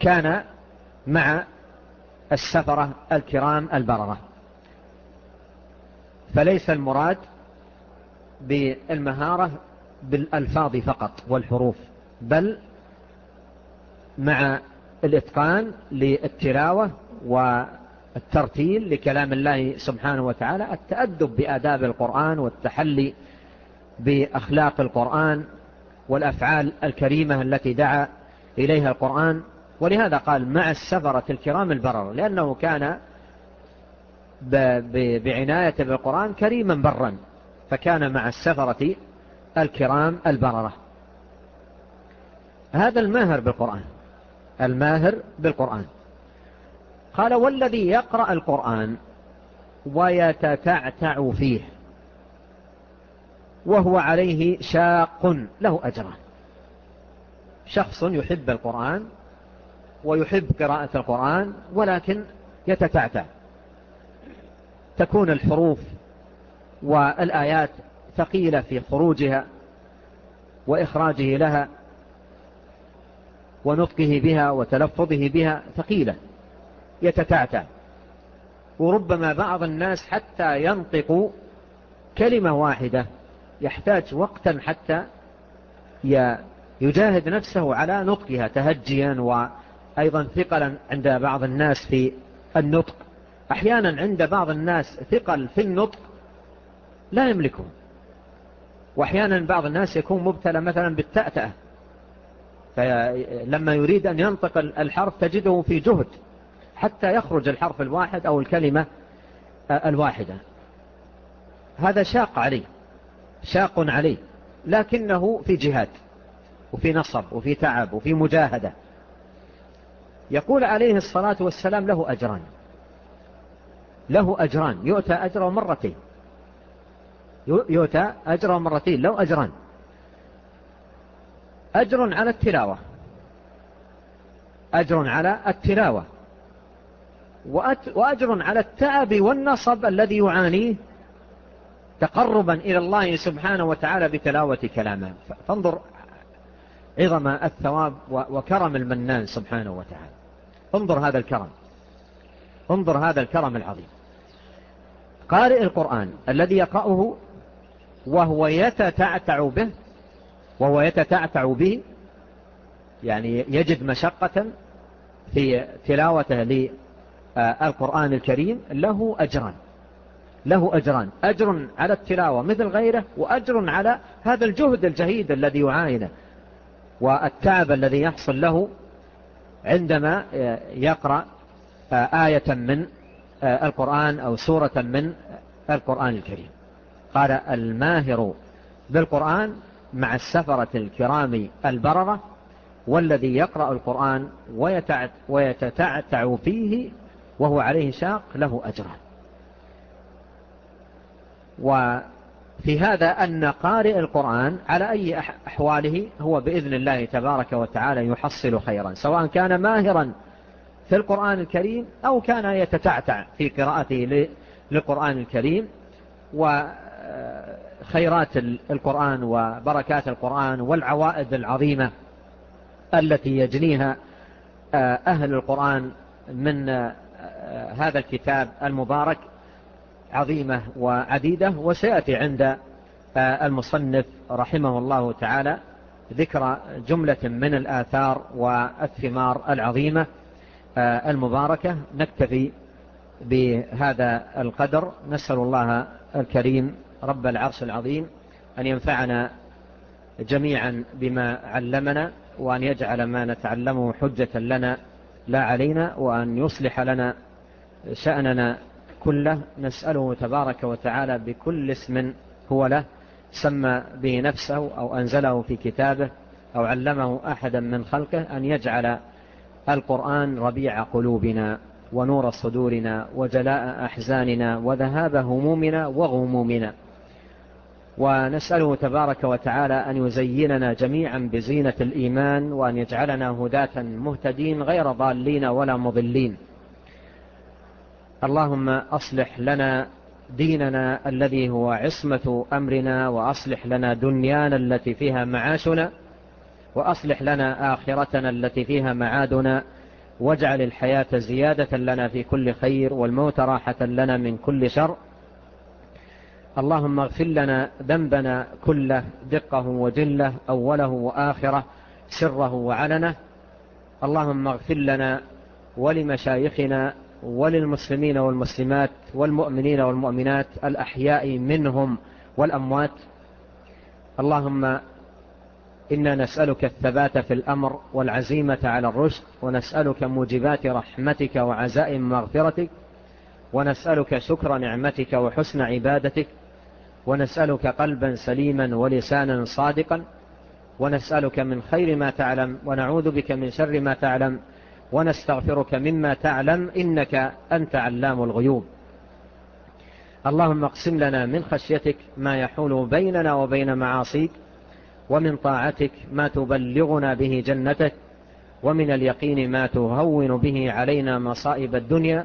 كان مع السفرة الكرام البررة. فليس المراد بالمهارة بالألفاظ فقط والحروف بل مع الإتقان للتلاوة والترتيل لكلام الله سبحانه وتعالى التأدب بآداب القرآن والتحلي بأخلاق القرآن والأفعال الكريمة التي دعا إليها القرآن. ولهذا قال مع السفرة الكرام البرر لأنه كان بعناية بالقرآن كريما برا. فكان مع السفرة الكرام البررة. هذا الماهر بالقرآن. الماهر بالقرآن. قال والذي يقرأ القرآن ويتتعتع فيه وهو عليه شاق له أجران. شخص يحب القرآن ويحب قراءة القرآن ولكن يتتعتع. تكون الحروف والآيات ثقيلة في خروجها وإخراجه لها ونطقه بها وتلفظه بها ثقيلة يتتعتع. وربما بعض الناس حتى ينطق كلمة واحدة يحتاج وقتا حتى يجاهد نفسه على نطقها تهجيا وأيضا ثقلا عند بعض الناس في النطق. أحيانا عند بعض الناس ثقل في النطق لا يملكه وأحيانا بعض الناس يكون مبتلى مثلا بالتأتأة. فلما يريد أن ينطق الحرف تجده في جهد حتى يخرج الحرف الواحد أو الكلمة الواحدة. هذا شاق عليه شاق عليه لكنه في جهاد وفي نصب وفي تعب وفي مجاهدة. يقول عليه الصلاة والسلام له أجران له أجران يؤتى أجره مرتين. يؤتى أجر مرتين لو أجران. أجر على التلاوة. أجر على التلاوة. وأجر على التعب والنصب الذي يعانيه تقربا إلى الله سبحانه وتعالى بتلاوة كلامه. فانظر عظم الثواب وكرم المنان سبحانه وتعالى. انظر هذا الكرم. انظر هذا الكرم العظيم. قارئ القرآن الذي يقرأه وهو يتتعتع به وهو يتتعتع به يعني يجد مشقة في تلاوته للقرآن الكريم له أجران له أجران أجر على التلاوة مثل غيره وأجر على هذا الجهد الجهيد الذي يعاينه والتعب الذي يحصل له عندما يقرأ آية من القرآن أو سورة من القرآن الكريم. قال الماهر بالقرآن مع السفرة الكرام البررة والذي يقرأ القرآن ويتتعتع فيه وهو عليه ساق له أجران. وفي هذا أن قارئ القرآن على أي أحواله هو بإذن الله تبارك وتعالى يحصل خيرا سواء كان ماهرا في القرآن الكريم أو كان يتتعتع في قراءته للقرآن الكريم. ويتتعتع آه، خيرات القرآن وبركات القرآن والعوائد العظيمة التي يجنيها آه، أهل القرآن من آه، هذا الكتاب المبارك عظيمة وعديدة وسيأتي عند المصنف رحمه الله تعالى ذكر جملة من الآثار والثمار العظيمة المباركة. نكتفي بهذا القدر. نسأل الله الكريم رب العرش العظيم أن ينفعنا جميعا بما علمنا وأن يجعل ما نتعلمه حجة لنا لا علينا وأن يصلح لنا شأننا كله. نسأله تبارك وتعالى بكل اسم هو له سمى به نفسه أو أنزله في كتابه أو علمه أحدا من خلقه أن يجعل القرآن ربيع قلوبنا ونور صدورنا وجلاء أحزاننا وذهاب همومنا وغمومنا. ونسأله تبارك وتعالى أن يزيننا جميعا بزينة الإيمان وأن يجعلنا هداة مهتدين غير ضالين ولا مضلين. اللهم أصلح لنا ديننا الذي هو عصمة أمرنا وأصلح لنا دنيانا التي فيها معاشنا وأصلح لنا آخرتنا التي فيها معادنا واجعل الحياة زيادة لنا في كل خير والموت راحة لنا من كل شر اللهم اغفر لنا ذنبنا كله دقه وجله أوله وآخره سره وعلنه. اللهم اغفر لنا ولمشايخنا وللمسلمين والمسلمات والمؤمنين والمؤمنات الأحياء منهم والأموات. اللهم إنا نسألك الثبات في الأمر والعزيمة على الرشد ونسألك موجبات رحمتك وعزائم مغفرتك ونسألك شكر نعمتك وحسن عبادتك. ونسألك قلبا سليما ولسانا صادقا. ونسألك من خير ما تعلم ونعوذ بك من شر ما تعلم ونستغفرك مما تعلم إنك أنت علام الغيوب. اللهم اقسم لنا من خشيتك ما يحول بيننا وبين معاصيك ومن طاعتك ما تبلغنا به جنتك ومن اليقين ما تهون به علينا مصائب الدنيا.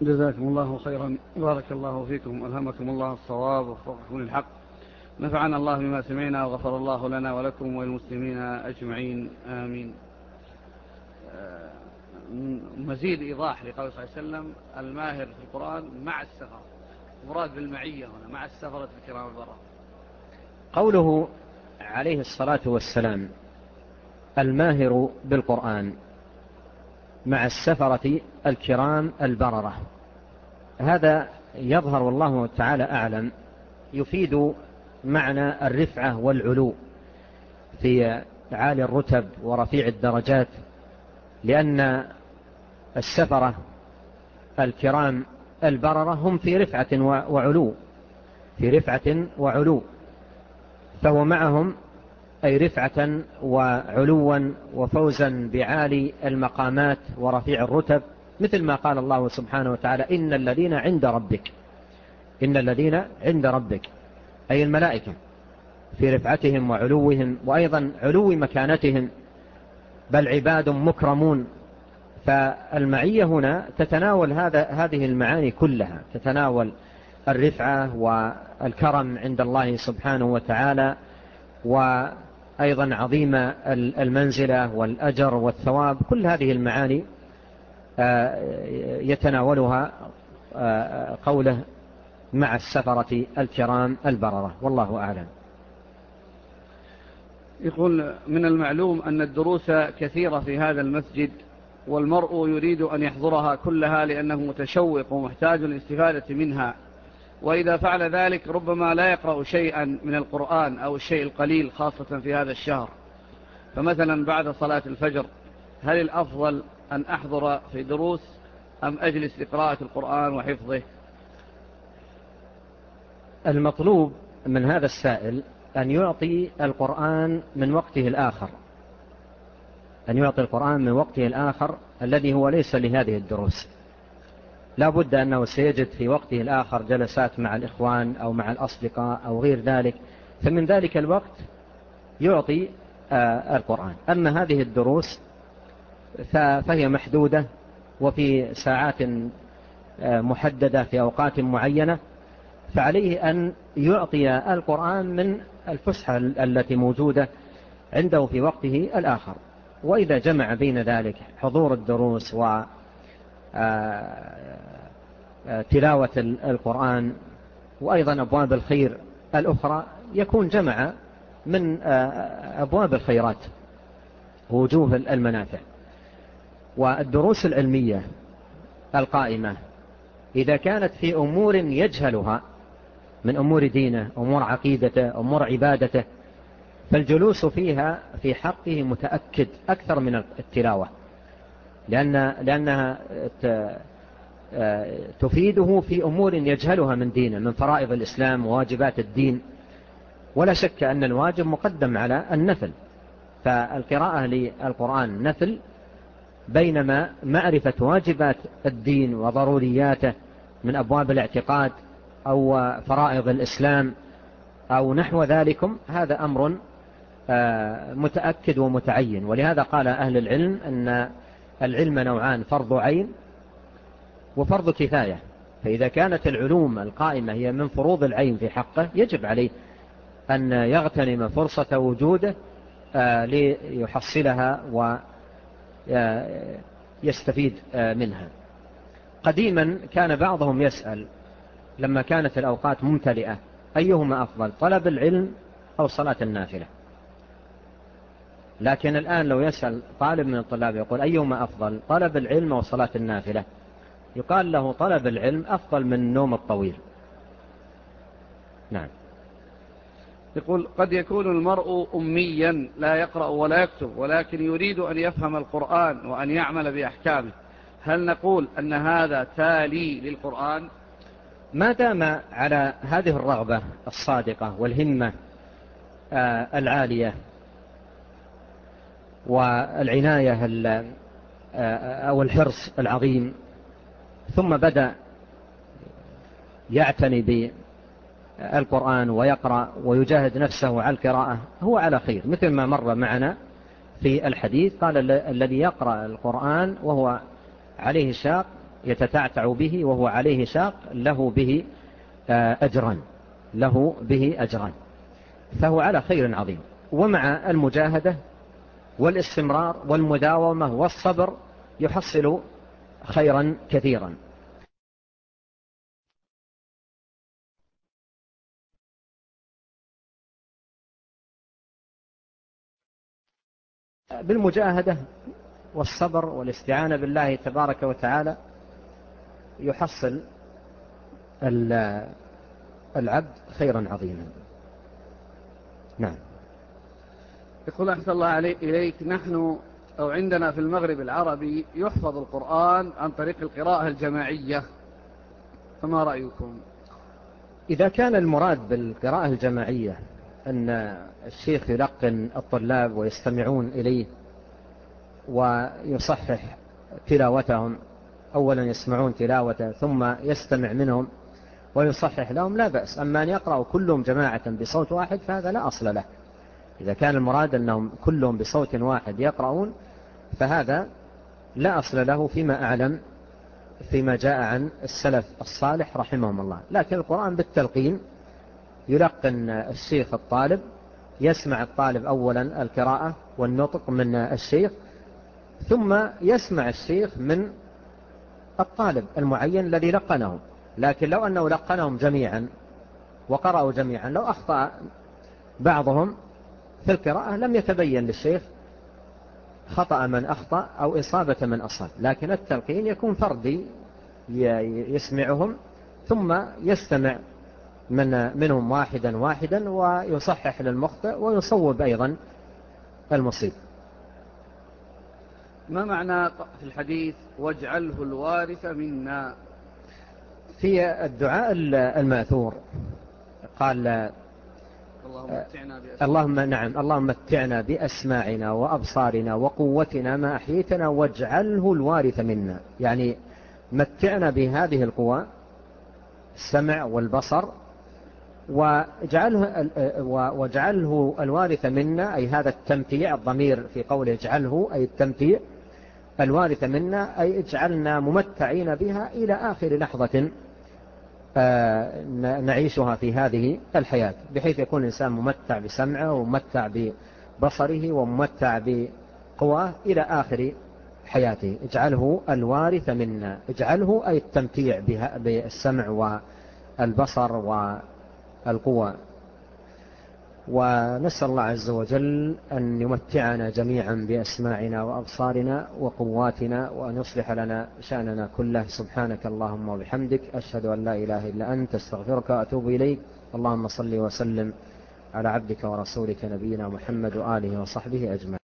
جزاكم الله خيرا. بارك الله فيكم ألهمكم الله الصواب وفقكم للحق. نفعنا الله بما سمعنا وغفر الله لنا ولكم وللمسلمين أجمعين. آمين. آه، مزيد إيضاح لقوله صلى الله عليه وسلم الماهر في القرآن مع السفر. مراد بالمعية هنا مع السفرة الكرام البراء. قوله عليه الصلاة والسلام الماهر بالقرآن مع السفرة الكرام البررة. هذا يظهر والله تعالى أعلم يفيد معنى الرفعة والعلو في عالي الرتب ورفيع الدرجات لأن السفرة الكرام البررة هم في رفعة وعلو في رفعة وعلو فهو معهم أي رفعة وعلوا وفوزا بعالي المقامات ورفيع الرتب مثل ما قال الله سبحانه وتعالى إن الذين عند ربك إن الذين عند ربك أي الملائكة في رفعتهم وعلوهم وأيضا علو مكانتهم بل عباد مكرمون. فالمعية هنا تتناول هذا هذه المعاني كلها تتناول الرفعة والكرم عند الله سبحانه وتعالى وعلوهم أيضا عظيم المنزلة والأجر والثواب كل هذه المعاني آه، يتناولها آه، قوله مع السفرة الكرام البررة. والله أعلم. يقول من المعلوم أن الدروس كثيرة في هذا المسجد والمرء يريد أن يحضرها كلها لأنه متشوق ومحتاج الاستفادة منها. وإذا فعل ذلك ربما لا يقرأ شيئا من القرآن أو الشيء القليل خاصة في هذا الشهر. فمثلا بعد صلاة الفجر هل الأفضل أن أحضر في دروس أم أجلس لقراءة القرآن وحفظه؟ المطلوب من هذا السائل أن يعطي القرآن من وقته الآخر. أن يعطي القرآن من وقته الآخر الذي هو ليس لهذه الدروس. لا بد أنه سيجد في وقته الآخر جلسات مع الإخوان أو مع الأصدقاء أو غير ذلك. فمن ذلك الوقت يعطي آه، القرآن. أما هذه الدروس فهي محدودة وفي ساعات آه، محددة في أوقات معينة فعليه أن يعطي القرآن من الفسحة التي موجودة عنده في وقته الآخر. وإذا جمع بين ذلك حضور الدروس و آه، تلاوة القرآن وأيضا أبواب الخير الأخرى يكون جمع من آه، أبواب الخيرات ووجوه المنافع والدروس العلمية القائمة. إذا كانت في أمور يجهلها من أمور دينه أمور عقيدته أمور عبادته فالجلوس فيها في حقه متأكد أكثر من التلاوة لأن لأنها آه، تفيده في أمور يجهلها من دينه من فرائض الإسلام وواجبات الدين. ولا شك أن الواجب مقدم على النفل. فالقراءة للقرآن نفل بينما معرفة واجبات الدين وضرورياته من أبواب الاعتقاد أو فرائض الإسلام أو نحو ذلكم هذا أمر آه، متأكد ومتعين. ولهذا قال أهل العلم أن العلم نوعان فرض عين وفرض كفاية. فإذا كانت العلوم القائمة هي من فروض العين في حقه يجب عليه أن يغتنم فرصة وجوده آه، ليحصلها ويستفيد آه، آه، منها. قديما كان بعضهم يسأل لما كانت الأوقات ممتلئة أيهما أفضل طلب العلم أو صلاة النافلة؟ لكن الآن لو يسأل طالب من الطلاب يقول أيهما أفضل طلب العلم أو صلاة النافلة؟ يقال له طلب العلم أفضل من النوم الطويل. نعم. يقول قد يكون المرء أميا لا يقرأ ولا يكتب ولكن يريد أن يفهم القرآن وأن يعمل بأحكامه. هل نقول أن هذا تالي للقرآن؟ ما دام على هذه الرغبة الصادقة والهمة آه، العالية والعناية آه، أو الحرص العظيم ثم بدأ يعتني بالقرآن ويقرأ ويجاهد نفسه على القراءة. هو على خير مثل ما مر معنا في الحديث قال الذي يقرأ القرآن وهو عليه شاق يتتعتع به وهو عليه شاق له به آه، أجرا له به أجرا فهو على خير عظيم. ومع المجاهدة والاستمرار والمداومة والصبر يحصل خيرا كثيرا. بالمجاهدة والصبر والاستعانة بالله تبارك وتعالى يحصل العبد خيرا عظيما. نعم. يقول أحسن الله عليك إليك. نحن أو عندنا في المغرب العربي يحفظ القرآن عن طريق القراءة الجماعية. فما رأيكم؟ إذا كان المراد بالقراءة الجماعية أن الشيخ يلقن الطلاب ويستمعون إليه ويصحح تلاوتهم أولا يسمعون تلاوته ثم يستمع منهم ويصحح لهم لا بأس. أما أن يقرأوا كلهم جماعة بصوت واحد فهذا لا أصل له. إذا كان المراد أنهم كلهم بصوت واحد يقرؤون فهذا لا أصل له فيما أعلم فيما جاء عن السلف الصالح رحمهم الله. لكن القرآن بالتلقين يلقن الشيخ الطالب يسمع الطالب أولا القراءة والنطق من الشيخ ثم يسمع الشيخ من الطالب المعين الذي لقنه. لكن لو أنه لقنهم جميعا وقرأوا جميعا لو أخطأ بعضهم في القراءة لم يتبين للشيخ خطأ من أخطأ أو إصابة من أصاب لكن التلقين يكون فردي يسمعهم ثم يستمع من منهم واحدا واحدا ويصحح للمخطئ ويصوب أيضا المصيب. ما معنى في الحديث؟ واجعله الوارث منا. في الدعاء المأثور. قال اللهم آه، متعنا اللهم نعم اللهم متعنا بأسماعنا وأبصارنا وقوتنا ما أحييتنا واجعله الوارث منا. يعني متعنا بهذه القوى السمع والبصر واجعله, آه، واجعله الوارث منا أي هذا التمتيع الضمير في قوله اجعله أي التمتيع الوارث منا أي اجعلنا ممتعين بها إلى آخر لحظة. آه، نعيشها في هذه الحياة بحيث يكون الإنسان ممتع بسمعه وممتع ببصره وممتع بقواه إلى آخر حياته. اجعله الوارث منا اجعله أي التمتيع بالسمع والبصر والقوى ونسأل الله عز وجل أن يمتعنا جميعا بأسماعنا وأبصارنا وقواتنا وأن يصلح لنا شأننا كله. سبحانك اللهم وبحمدك أشهد أن لا إله إلا أنت أستغفرك وأتوب إليك. اللهم صل وسلم على عبدك ورسولك نبينا محمد وآله وصحبه أجمعين.